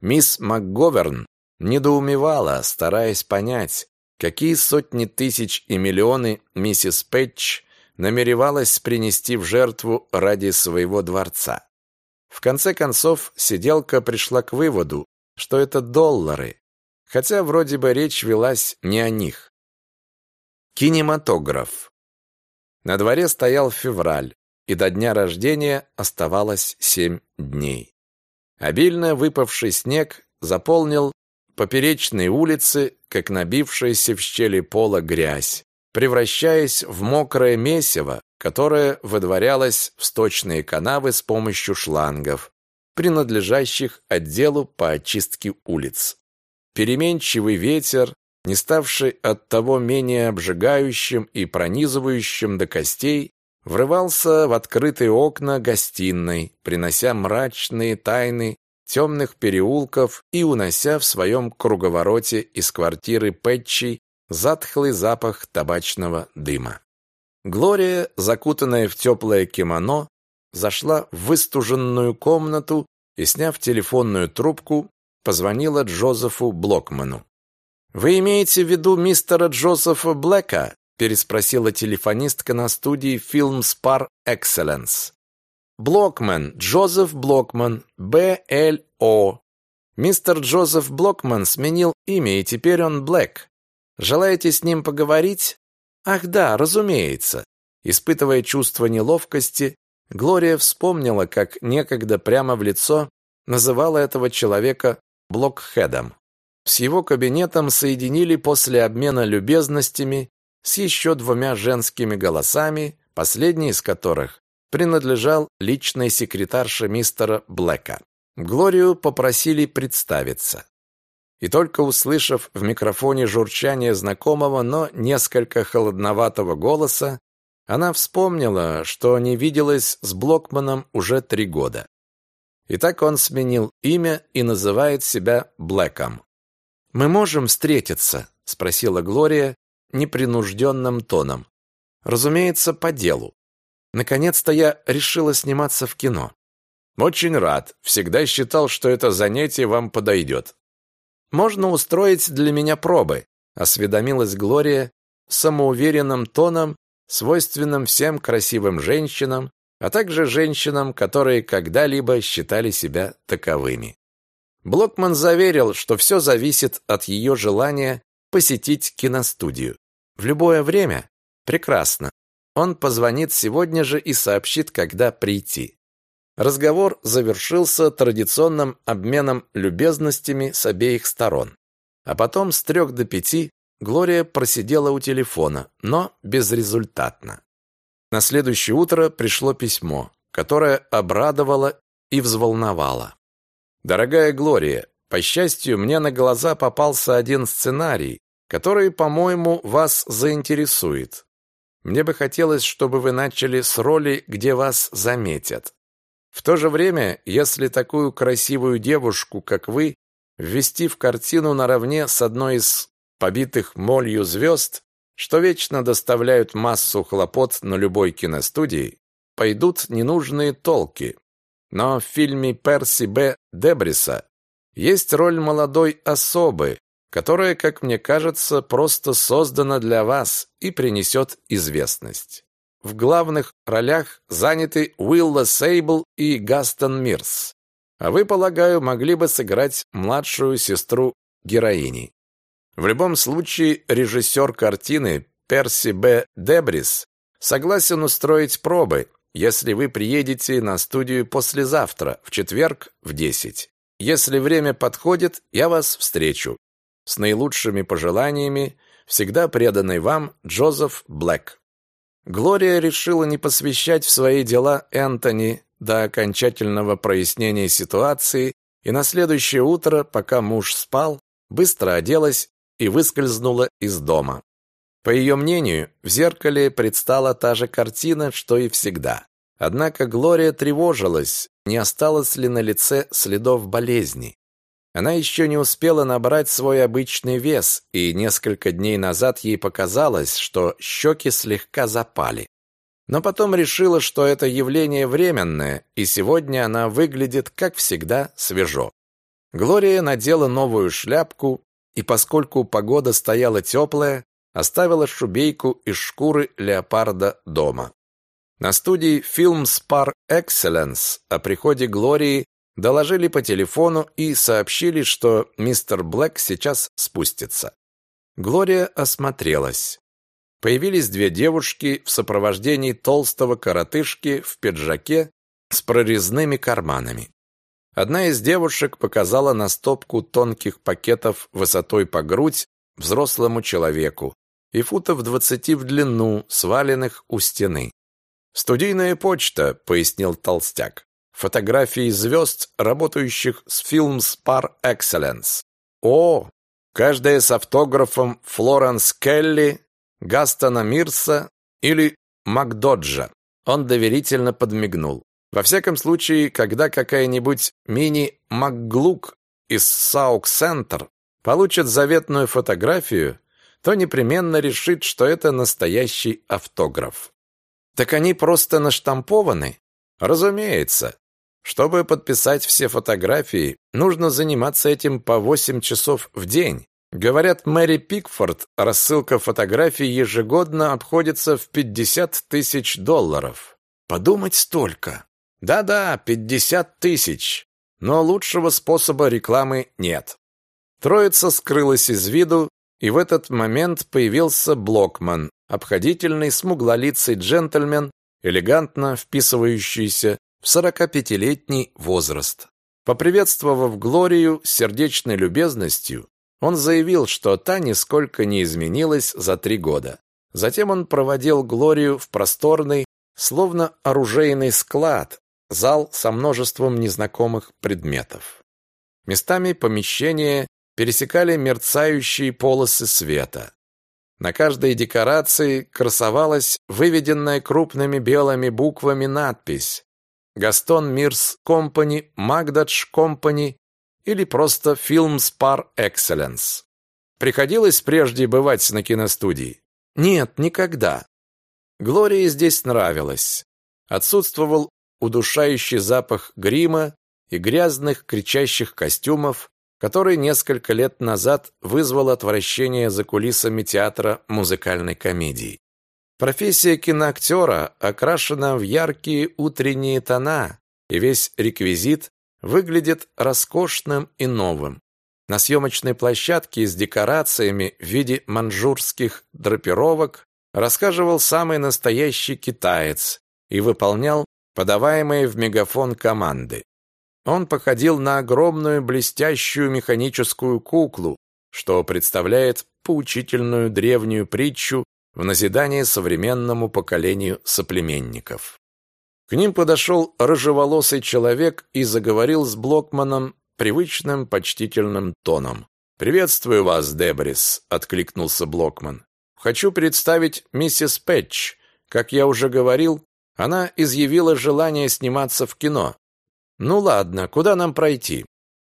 Мисс МакГоверн недоумевала, стараясь понять, какие сотни тысяч и миллионы миссис Пэтч намеревалась принести в жертву ради своего дворца. В конце концов, сиделка пришла к выводу, что это доллары, хотя вроде бы речь велась не о них. Кинематограф. На дворе стоял февраль, и до дня рождения оставалось семь дней. Обильно выпавший снег заполнил поперечные улицы, как набившаяся в щели пола грязь, превращаясь в мокрое месиво, которое выдворялось в сточные канавы с помощью шлангов, принадлежащих отделу по очистке улиц. Переменчивый ветер, не ставший от того менее обжигающим и пронизывающим до костей, врывался в открытые окна гостиной, принося мрачные тайны темных переулков и унося в своем круговороте из квартиры Пэтчи затхлый запах табачного дыма. Глория, закутанная в теплое кимоно, зашла в выстуженную комнату и, сняв телефонную трубку, позвонила Джозефу Блокману. «Вы имеете в виду мистера Джозефа Блэка?» переспросила телефонистка на студии Film Spar Excellence. Блокман, Джозеф Блокман, Б.Л.О. Мистер Джозеф Блокман сменил имя, и теперь он Блэк. Желаете с ним поговорить? Ах да, разумеется. Испытывая чувство неловкости, Глория вспомнила, как некогда прямо в лицо называла этого человека Блокхедом. С его кабинетом соединили после обмена любезностями с еще двумя женскими голосами, последний из которых принадлежал личной секретарше мистера Блэка. Глорию попросили представиться. И только услышав в микрофоне журчание знакомого, но несколько холодноватого голоса, она вспомнила, что не виделась с Блокманом уже три года. Итак, он сменил имя и называет себя Блэком. «Мы можем встретиться?» – спросила Глория непринужденным тоном. «Разумеется, по делу. Наконец-то я решила сниматься в кино». «Очень рад. Всегда считал, что это занятие вам подойдет». «Можно устроить для меня пробы», – осведомилась Глория самоуверенным тоном, свойственным всем красивым женщинам, а также женщинам, которые когда-либо считали себя таковыми. Блокман заверил, что все зависит от ее желания посетить киностудию. В любое время? Прекрасно. Он позвонит сегодня же и сообщит, когда прийти. Разговор завершился традиционным обменом любезностями с обеих сторон. А потом с трех до пяти Глория просидела у телефона, но безрезультатно. На следующее утро пришло письмо, которое обрадовало и взволновало. Дорогая Глория, по счастью, мне на глаза попался один сценарий, который, по-моему, вас заинтересует. Мне бы хотелось, чтобы вы начали с роли, где вас заметят. В то же время, если такую красивую девушку, как вы, ввести в картину наравне с одной из побитых молью звезд, что вечно доставляют массу хлопот на любой киностудии, пойдут ненужные толки. Но в фильме Перси Б. Дебриса есть роль молодой особы, которая, как мне кажется, просто создана для вас и принесет известность. В главных ролях заняты Уилла Сейбл и Гастон Мирс. А вы, полагаю, могли бы сыграть младшую сестру героини. В любом случае, режиссер картины Перси Б. Дебрис согласен устроить пробы, если вы приедете на студию послезавтра, в четверг, в 10. Если время подходит, я вас встречу. С наилучшими пожеланиями, всегда преданный вам Джозеф Блэк. Глория решила не посвящать в свои дела Энтони до окончательного прояснения ситуации и на следующее утро, пока муж спал, быстро оделась и выскользнула из дома. По ее мнению, в зеркале предстала та же картина, что и всегда. Однако Глория тревожилась, не осталось ли на лице следов болезни. Она еще не успела набрать свой обычный вес, и несколько дней назад ей показалось, что щеки слегка запали. Но потом решила, что это явление временное, и сегодня она выглядит, как всегда, свежо. Глория надела новую шляпку, и поскольку погода стояла теплая, оставила шубейку из шкуры леопарда дома. На студии Films Par Excellence о приходе Глории доложили по телефону и сообщили, что мистер Блэк сейчас спустится. Глория осмотрелась. Появились две девушки в сопровождении толстого коротышки в пиджаке с прорезными карманами. Одна из девушек показала на стопку тонких пакетов высотой по грудь взрослому человеку, и футов двадцати в длину, сваленных у стены. «Студийная почта», — пояснил Толстяк. «Фотографии звезд, работающих с Films Par Excellence». «О, каждая с автографом Флоренс Келли, Гастона Мирса или Макдоджа». Он доверительно подмигнул. Во всяком случае, когда какая-нибудь мини-макглук из Саук-Центр получит заветную фотографию, то непременно решит, что это настоящий автограф. Так они просто наштампованы? Разумеется. Чтобы подписать все фотографии, нужно заниматься этим по 8 часов в день. Говорят, Мэри Пикфорд, рассылка фотографий ежегодно обходится в 50 тысяч долларов. Подумать столько. Да-да, 50 тысяч. Но лучшего способа рекламы нет. Троица скрылась из виду, и в этот момент появился Блокман, обходительный, смуглолицый джентльмен, элегантно вписывающийся в 45-летний возраст. Поприветствовав Глорию сердечной любезностью, он заявил, что та нисколько не изменилась за три года. Затем он проводил Глорию в просторный, словно оружейный склад, зал со множеством незнакомых предметов. Местами помещения пересекали мерцающие полосы света. На каждой декорации красовалась выведенная крупными белыми буквами надпись «Гастон Мирс Компани», «Магдадж Компани» или просто «Films Par Excellence». Приходилось прежде бывать на киностудии? Нет, никогда. Глории здесь нравилось. Отсутствовал удушающий запах грима и грязных кричащих костюмов, который несколько лет назад вызвал отвращение за кулисами театра музыкальной комедии. Профессия киноактера окрашена в яркие утренние тона, и весь реквизит выглядит роскошным и новым. На съемочной площадке с декорациями в виде манжурских драпировок рассказывал самый настоящий китаец и выполнял подаваемые в мегафон команды. Он походил на огромную блестящую механическую куклу, что представляет поучительную древнюю притчу в назидание современному поколению соплеменников. К ним подошел рыжеволосый человек и заговорил с Блокманом привычным почтительным тоном. «Приветствую вас, Дебрис», — откликнулся Блокман. «Хочу представить миссис Пэтч. Как я уже говорил, она изъявила желание сниматься в кино. Ну ладно, куда нам пройти?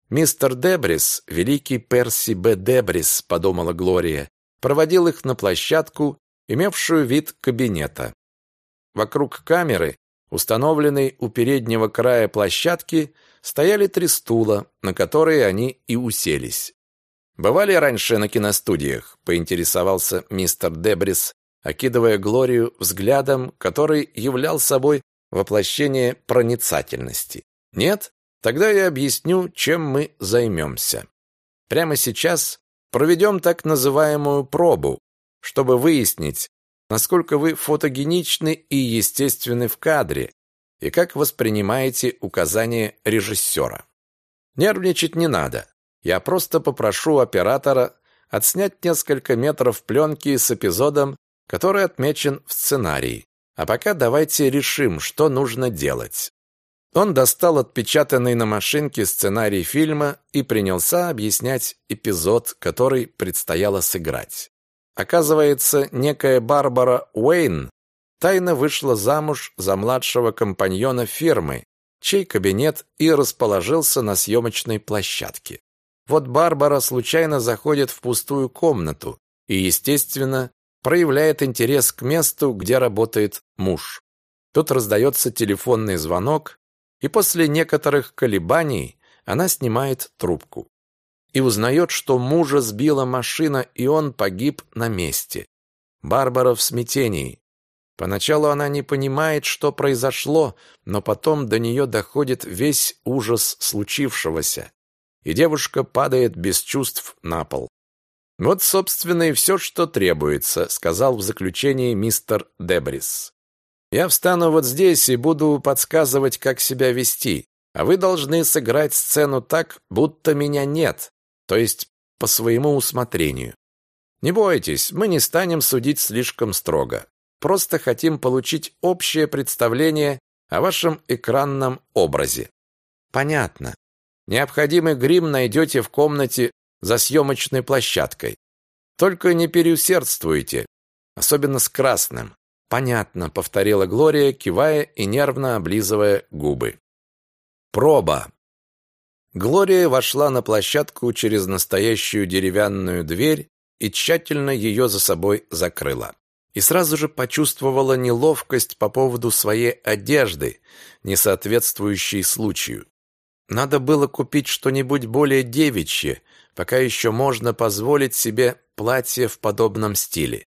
Мистер Дебрис, великий Перси Б. Дебрис, подумала Глория, проводил их на площадку, имевшую вид кабинета. Вокруг камеры, установленной у переднего края площадки, стояли три стула, на которые они и уселись. «Бывали раньше на киностудиях?» – поинтересовался мистер Дебрис, окидывая Глорию взглядом, который являл собой воплощение проницательности. Нет? Тогда я объясню, чем мы займемся. Прямо сейчас проведем так называемую пробу, чтобы выяснить, насколько вы фотогеничны и естественны в кадре, и как воспринимаете указания режиссера. Нервничать не надо. Я просто попрошу оператора отснять несколько метров пленки с эпизодом который отмечен в сценарии. А пока давайте решим, что нужно делать. Он достал отпечатанный на машинке сценарий фильма и принялся объяснять эпизод, который предстояло сыграть. Оказывается, некая Барбара Уэйн тайно вышла замуж за младшего компаньона фирмы, чей кабинет и расположился на съемочной площадке. Вот Барбара случайно заходит в пустую комнату и, естественно, проявляет интерес к месту, где работает муж. Тут раздается телефонный звонок, и после некоторых колебаний она снимает трубку и узнает, что мужа сбила машина, и он погиб на месте. Барбара в смятении. Поначалу она не понимает, что произошло, но потом до нее доходит весь ужас случившегося, и девушка падает без чувств на пол. «Вот, собственно, и все, что требуется», — сказал в заключении мистер Дебрис. «Я встану вот здесь и буду подсказывать, как себя вести, а вы должны сыграть сцену так, будто меня нет, то есть по своему усмотрению. Не бойтесь, мы не станем судить слишком строго. Просто хотим получить общее представление о вашем экранном образе. Понятно. Необходимый грим найдете в комнате за съемочной площадкой. Только не переусердствуйте, особенно с красным. Понятно, повторила Глория, кивая и нервно облизывая губы. Проба. Глория вошла на площадку через настоящую деревянную дверь и тщательно ее за собой закрыла. И сразу же почувствовала неловкость по поводу своей одежды, не соответствующей случаю. Надо было купить что-нибудь более девичье, пока еще можно позволить себе платье в подобном стиле.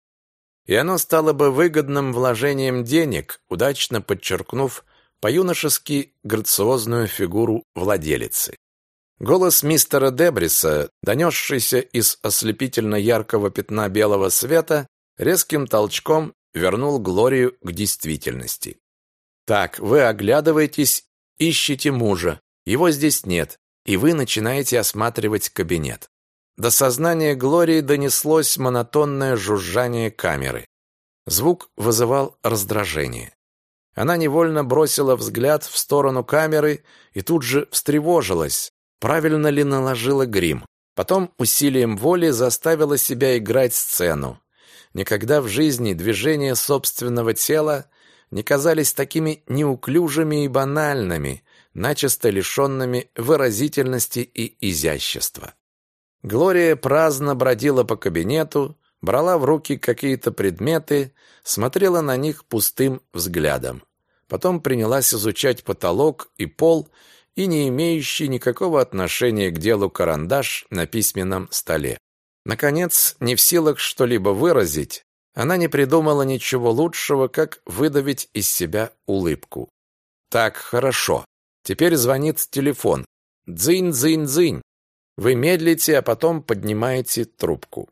И оно стало бы выгодным вложением денег, удачно подчеркнув по-юношески грациозную фигуру владелицы. Голос мистера Дебриса, донесшийся из ослепительно яркого пятна белого света, резким толчком вернул Глорию к действительности. «Так, вы оглядываетесь, ищете мужа. Его здесь нет и вы начинаете осматривать кабинет. До сознания Глории донеслось монотонное жужжание камеры. Звук вызывал раздражение. Она невольно бросила взгляд в сторону камеры и тут же встревожилась, правильно ли наложила грим. Потом усилием воли заставила себя играть сцену. Никогда в жизни движения собственного тела не казались такими неуклюжими и банальными, начисто лишенными выразительности и изящества. Глория праздно бродила по кабинету, брала в руки какие-то предметы, смотрела на них пустым взглядом. Потом принялась изучать потолок и пол и не имеющий никакого отношения к делу карандаш на письменном столе. Наконец, не в силах что-либо выразить, она не придумала ничего лучшего, как выдавить из себя улыбку. «Так, хорошо. Теперь звонит телефон. Дзынь-дзынь-дзынь. Вы медлите, а потом поднимаете трубку».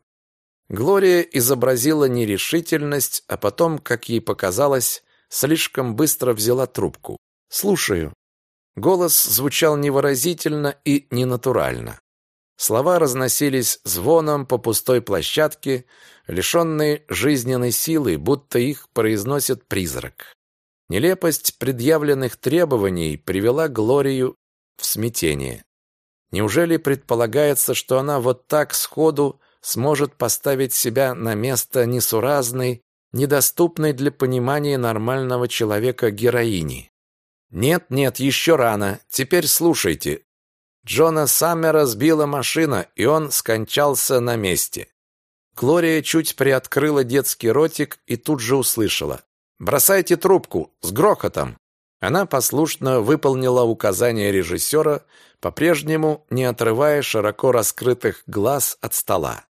Глория изобразила нерешительность, а потом, как ей показалось, слишком быстро взяла трубку. «Слушаю». Голос звучал невыразительно и ненатурально. Слова разносились звоном по пустой площадке, лишенные жизненной силы, будто их произносит призрак. Нелепость предъявленных требований привела Глорию в смятение. Неужели предполагается, что она вот так сходу сможет поставить себя на место несуразной, недоступной для понимания нормального человека героини? Нет, нет, еще рано. Теперь слушайте. Джона Саммера сбила машина, и он скончался на месте. Глория чуть приоткрыла детский ротик и тут же услышала. «Бросайте трубку! С грохотом!» Она послушно выполнила указание режиссера, по-прежнему не отрывая широко раскрытых глаз от стола.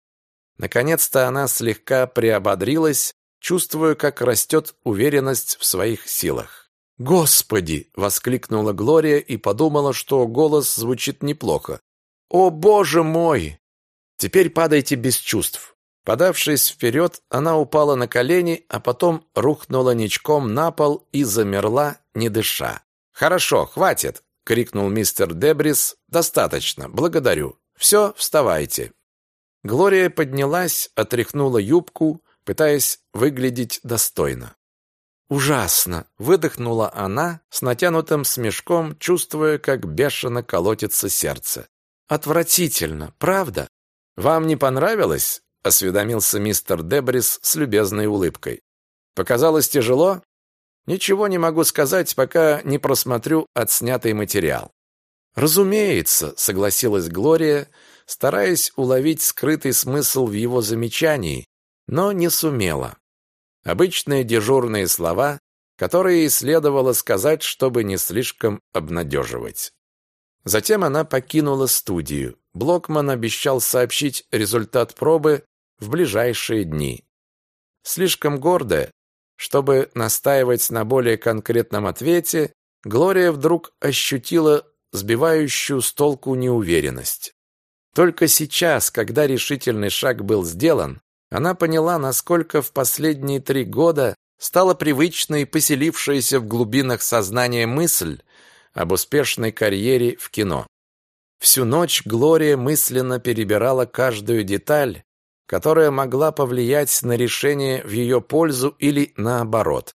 Наконец-то она слегка приободрилась, чувствуя, как растет уверенность в своих силах. «Господи!» — воскликнула Глория и подумала, что голос звучит неплохо. «О, Боже мой!» «Теперь падайте без чувств». Подавшись вперед, она упала на колени, а потом рухнула ничком на пол и замерла, не дыша. «Хорошо, хватит!» — крикнул мистер Дебрис. «Достаточно, благодарю. Все, вставайте». Глория поднялась, отряхнула юбку, пытаясь выглядеть достойно. «Ужасно!» — выдохнула она с натянутым смешком, чувствуя, как бешено колотится сердце. «Отвратительно, правда?» «Вам не понравилось?» — осведомился мистер Дебрис с любезной улыбкой. «Показалось тяжело?» «Ничего не могу сказать, пока не просмотрю отснятый материал». «Разумеется», — согласилась Глория, стараясь уловить скрытый смысл в его замечании, но не сумела. Обычные дежурные слова, которые следовало сказать, чтобы не слишком обнадеживать. Затем она покинула студию. Блокман обещал сообщить результат пробы в ближайшие дни. Слишком гордая, чтобы настаивать на более конкретном ответе, Глория вдруг ощутила сбивающую с толку неуверенность. Только сейчас, когда решительный шаг был сделан, она поняла, насколько в последние три года стала привычной поселившаяся в глубинах сознания мысль об успешной карьере в кино. Всю ночь Глория мысленно перебирала каждую деталь, которая могла повлиять на решение в ее пользу или наоборот.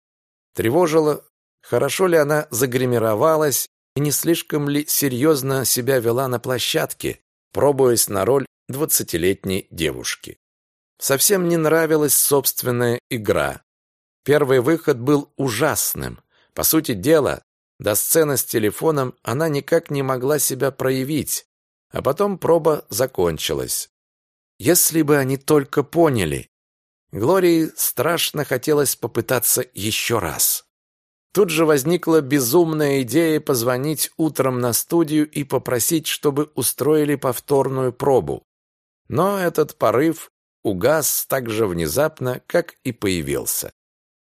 Тревожила, хорошо ли она загримировалась и не слишком ли серьезно себя вела на площадке, пробуясь на роль двадцатилетней девушки. Совсем не нравилась собственная игра. Первый выход был ужасным. По сути дела, до сцены с телефоном она никак не могла себя проявить, а потом проба закончилась. Если бы они только поняли. Глории страшно хотелось попытаться еще раз. Тут же возникла безумная идея позвонить утром на студию и попросить, чтобы устроили повторную пробу. Но этот порыв угас так же внезапно, как и появился.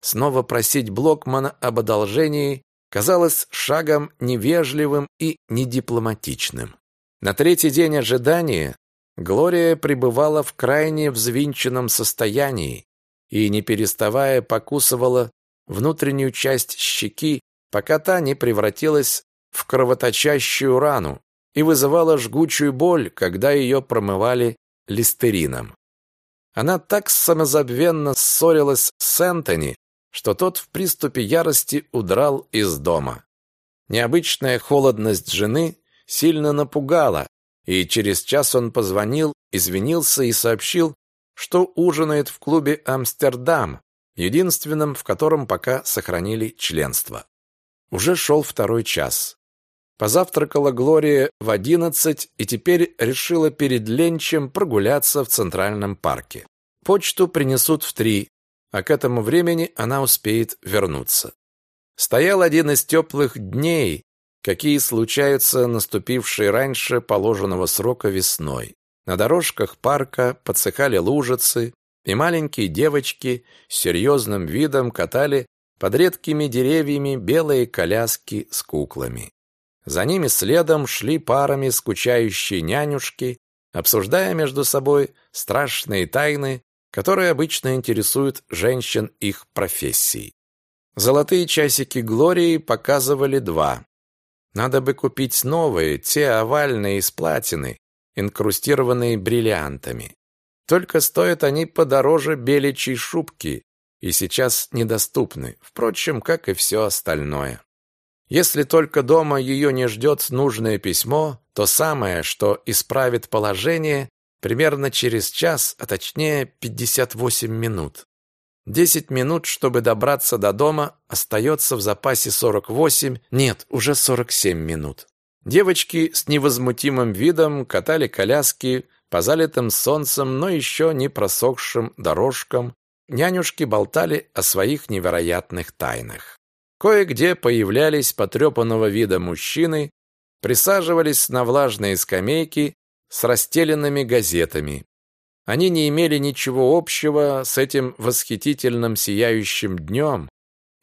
Снова просить Блокмана об одолжении казалось шагом невежливым и недипломатичным. На третий день ожидания Глория пребывала в крайне взвинченном состоянии и, не переставая, покусывала внутреннюю часть щеки, пока та не превратилась в кровоточащую рану и вызывала жгучую боль, когда ее промывали листерином. Она так самозабвенно ссорилась с Энтони, что тот в приступе ярости удрал из дома. Необычная холодность жены сильно напугала, и через час он позвонил, извинился и сообщил, что ужинает в клубе «Амстердам», единственном, в котором пока сохранили членство. Уже шел второй час. Позавтракала Глория в одиннадцать и теперь решила перед ленчем прогуляться в Центральном парке. Почту принесут в три, а к этому времени она успеет вернуться. Стоял один из теплых дней, какие случаются наступившие раньше положенного срока весной. На дорожках парка подсыхали лужицы, и маленькие девочки с серьезным видом катали под редкими деревьями белые коляски с куклами. За ними следом шли парами скучающие нянюшки, обсуждая между собой страшные тайны которые обычно интересуют женщин их профессий. Золотые часики Глории показывали два. Надо бы купить новые, те овальные из платины, инкрустированные бриллиантами. Только стоят они подороже беличьей шубки и сейчас недоступны, впрочем, как и все остальное. Если только дома ее не ждет нужное письмо, то самое, что исправит положение, Примерно через час, а точнее 58 минут. 10 минут, чтобы добраться до дома, остается в запасе 48, нет, уже 47 минут. Девочки с невозмутимым видом катали коляски по залитым солнцем, но еще не просохшим дорожкам. Нянюшки болтали о своих невероятных тайнах. Кое-где появлялись потрепанного вида мужчины, присаживались на влажные скамейки с расстеленными газетами. Они не имели ничего общего с этим восхитительным сияющим днем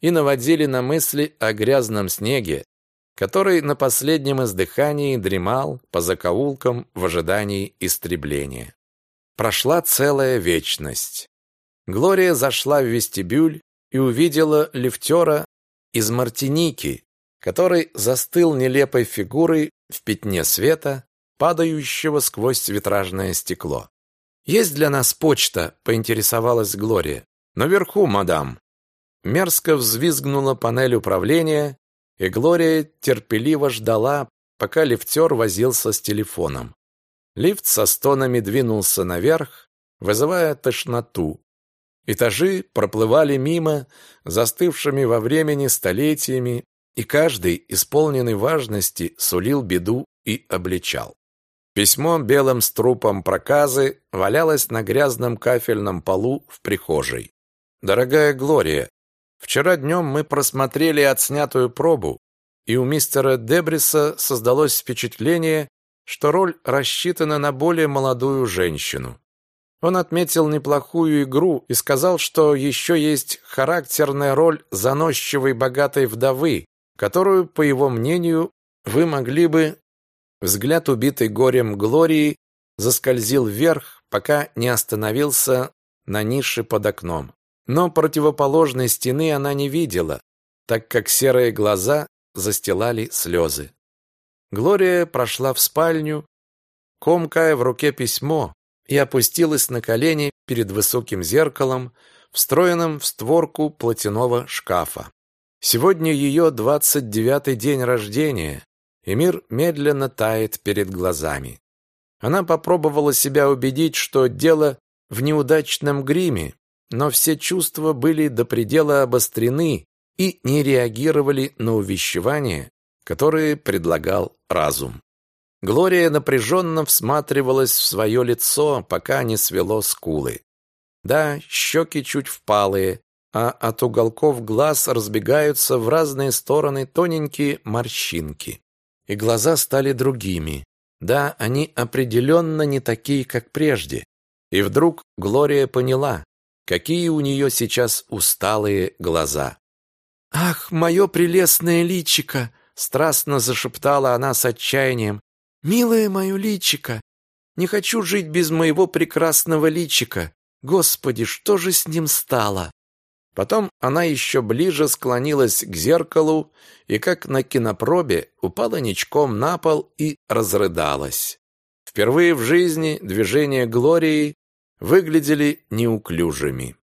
и наводили на мысли о грязном снеге, который на последнем издыхании дремал по закоулкам в ожидании истребления. Прошла целая вечность. Глория зашла в вестибюль и увидела лифтера из Мартиники, который застыл нелепой фигурой в пятне света, падающего сквозь витражное стекло. «Есть для нас почта?» — поинтересовалась Глория. «Наверху, мадам». Мерзко взвизгнула панель управления, и Глория терпеливо ждала, пока лифтер возился с телефоном. Лифт со стонами двинулся наверх, вызывая тошноту. Этажи проплывали мимо, застывшими во времени столетиями, и каждый, исполненный важности, сулил беду и обличал. Письмо белым струпом проказы валялось на грязном кафельном полу в прихожей. «Дорогая Глория, вчера днем мы просмотрели отснятую пробу, и у мистера Дебриса создалось впечатление, что роль рассчитана на более молодую женщину. Он отметил неплохую игру и сказал, что еще есть характерная роль заносчивой богатой вдовы, которую, по его мнению, вы могли бы Взгляд убитой горем Глории заскользил вверх, пока не остановился на нише под окном. Но противоположной стены она не видела, так как серые глаза застилали слезы. Глория прошла в спальню, комкая в руке письмо, и опустилась на колени перед высоким зеркалом, встроенным в створку платяного шкафа. Сегодня ее двадцать девятый день рождения, и мир медленно тает перед глазами. Она попробовала себя убедить, что дело в неудачном гриме, но все чувства были до предела обострены и не реагировали на увещевания, которые предлагал разум. Глория напряженно всматривалась в свое лицо, пока не свело скулы. Да, щеки чуть впалые, а от уголков глаз разбегаются в разные стороны тоненькие морщинки и глаза стали другими. Да, они определенно не такие, как прежде. И вдруг Глория поняла, какие у нее сейчас усталые глаза. «Ах, мое прелестное личико!» — страстно зашептала она с отчаянием. «Милое мое личико! Не хочу жить без моего прекрасного личика! Господи, что же с ним стало?» Потом она еще ближе склонилась к зеркалу и, как на кинопробе, упала ничком на пол и разрыдалась. Впервые в жизни движения Глории выглядели неуклюжими.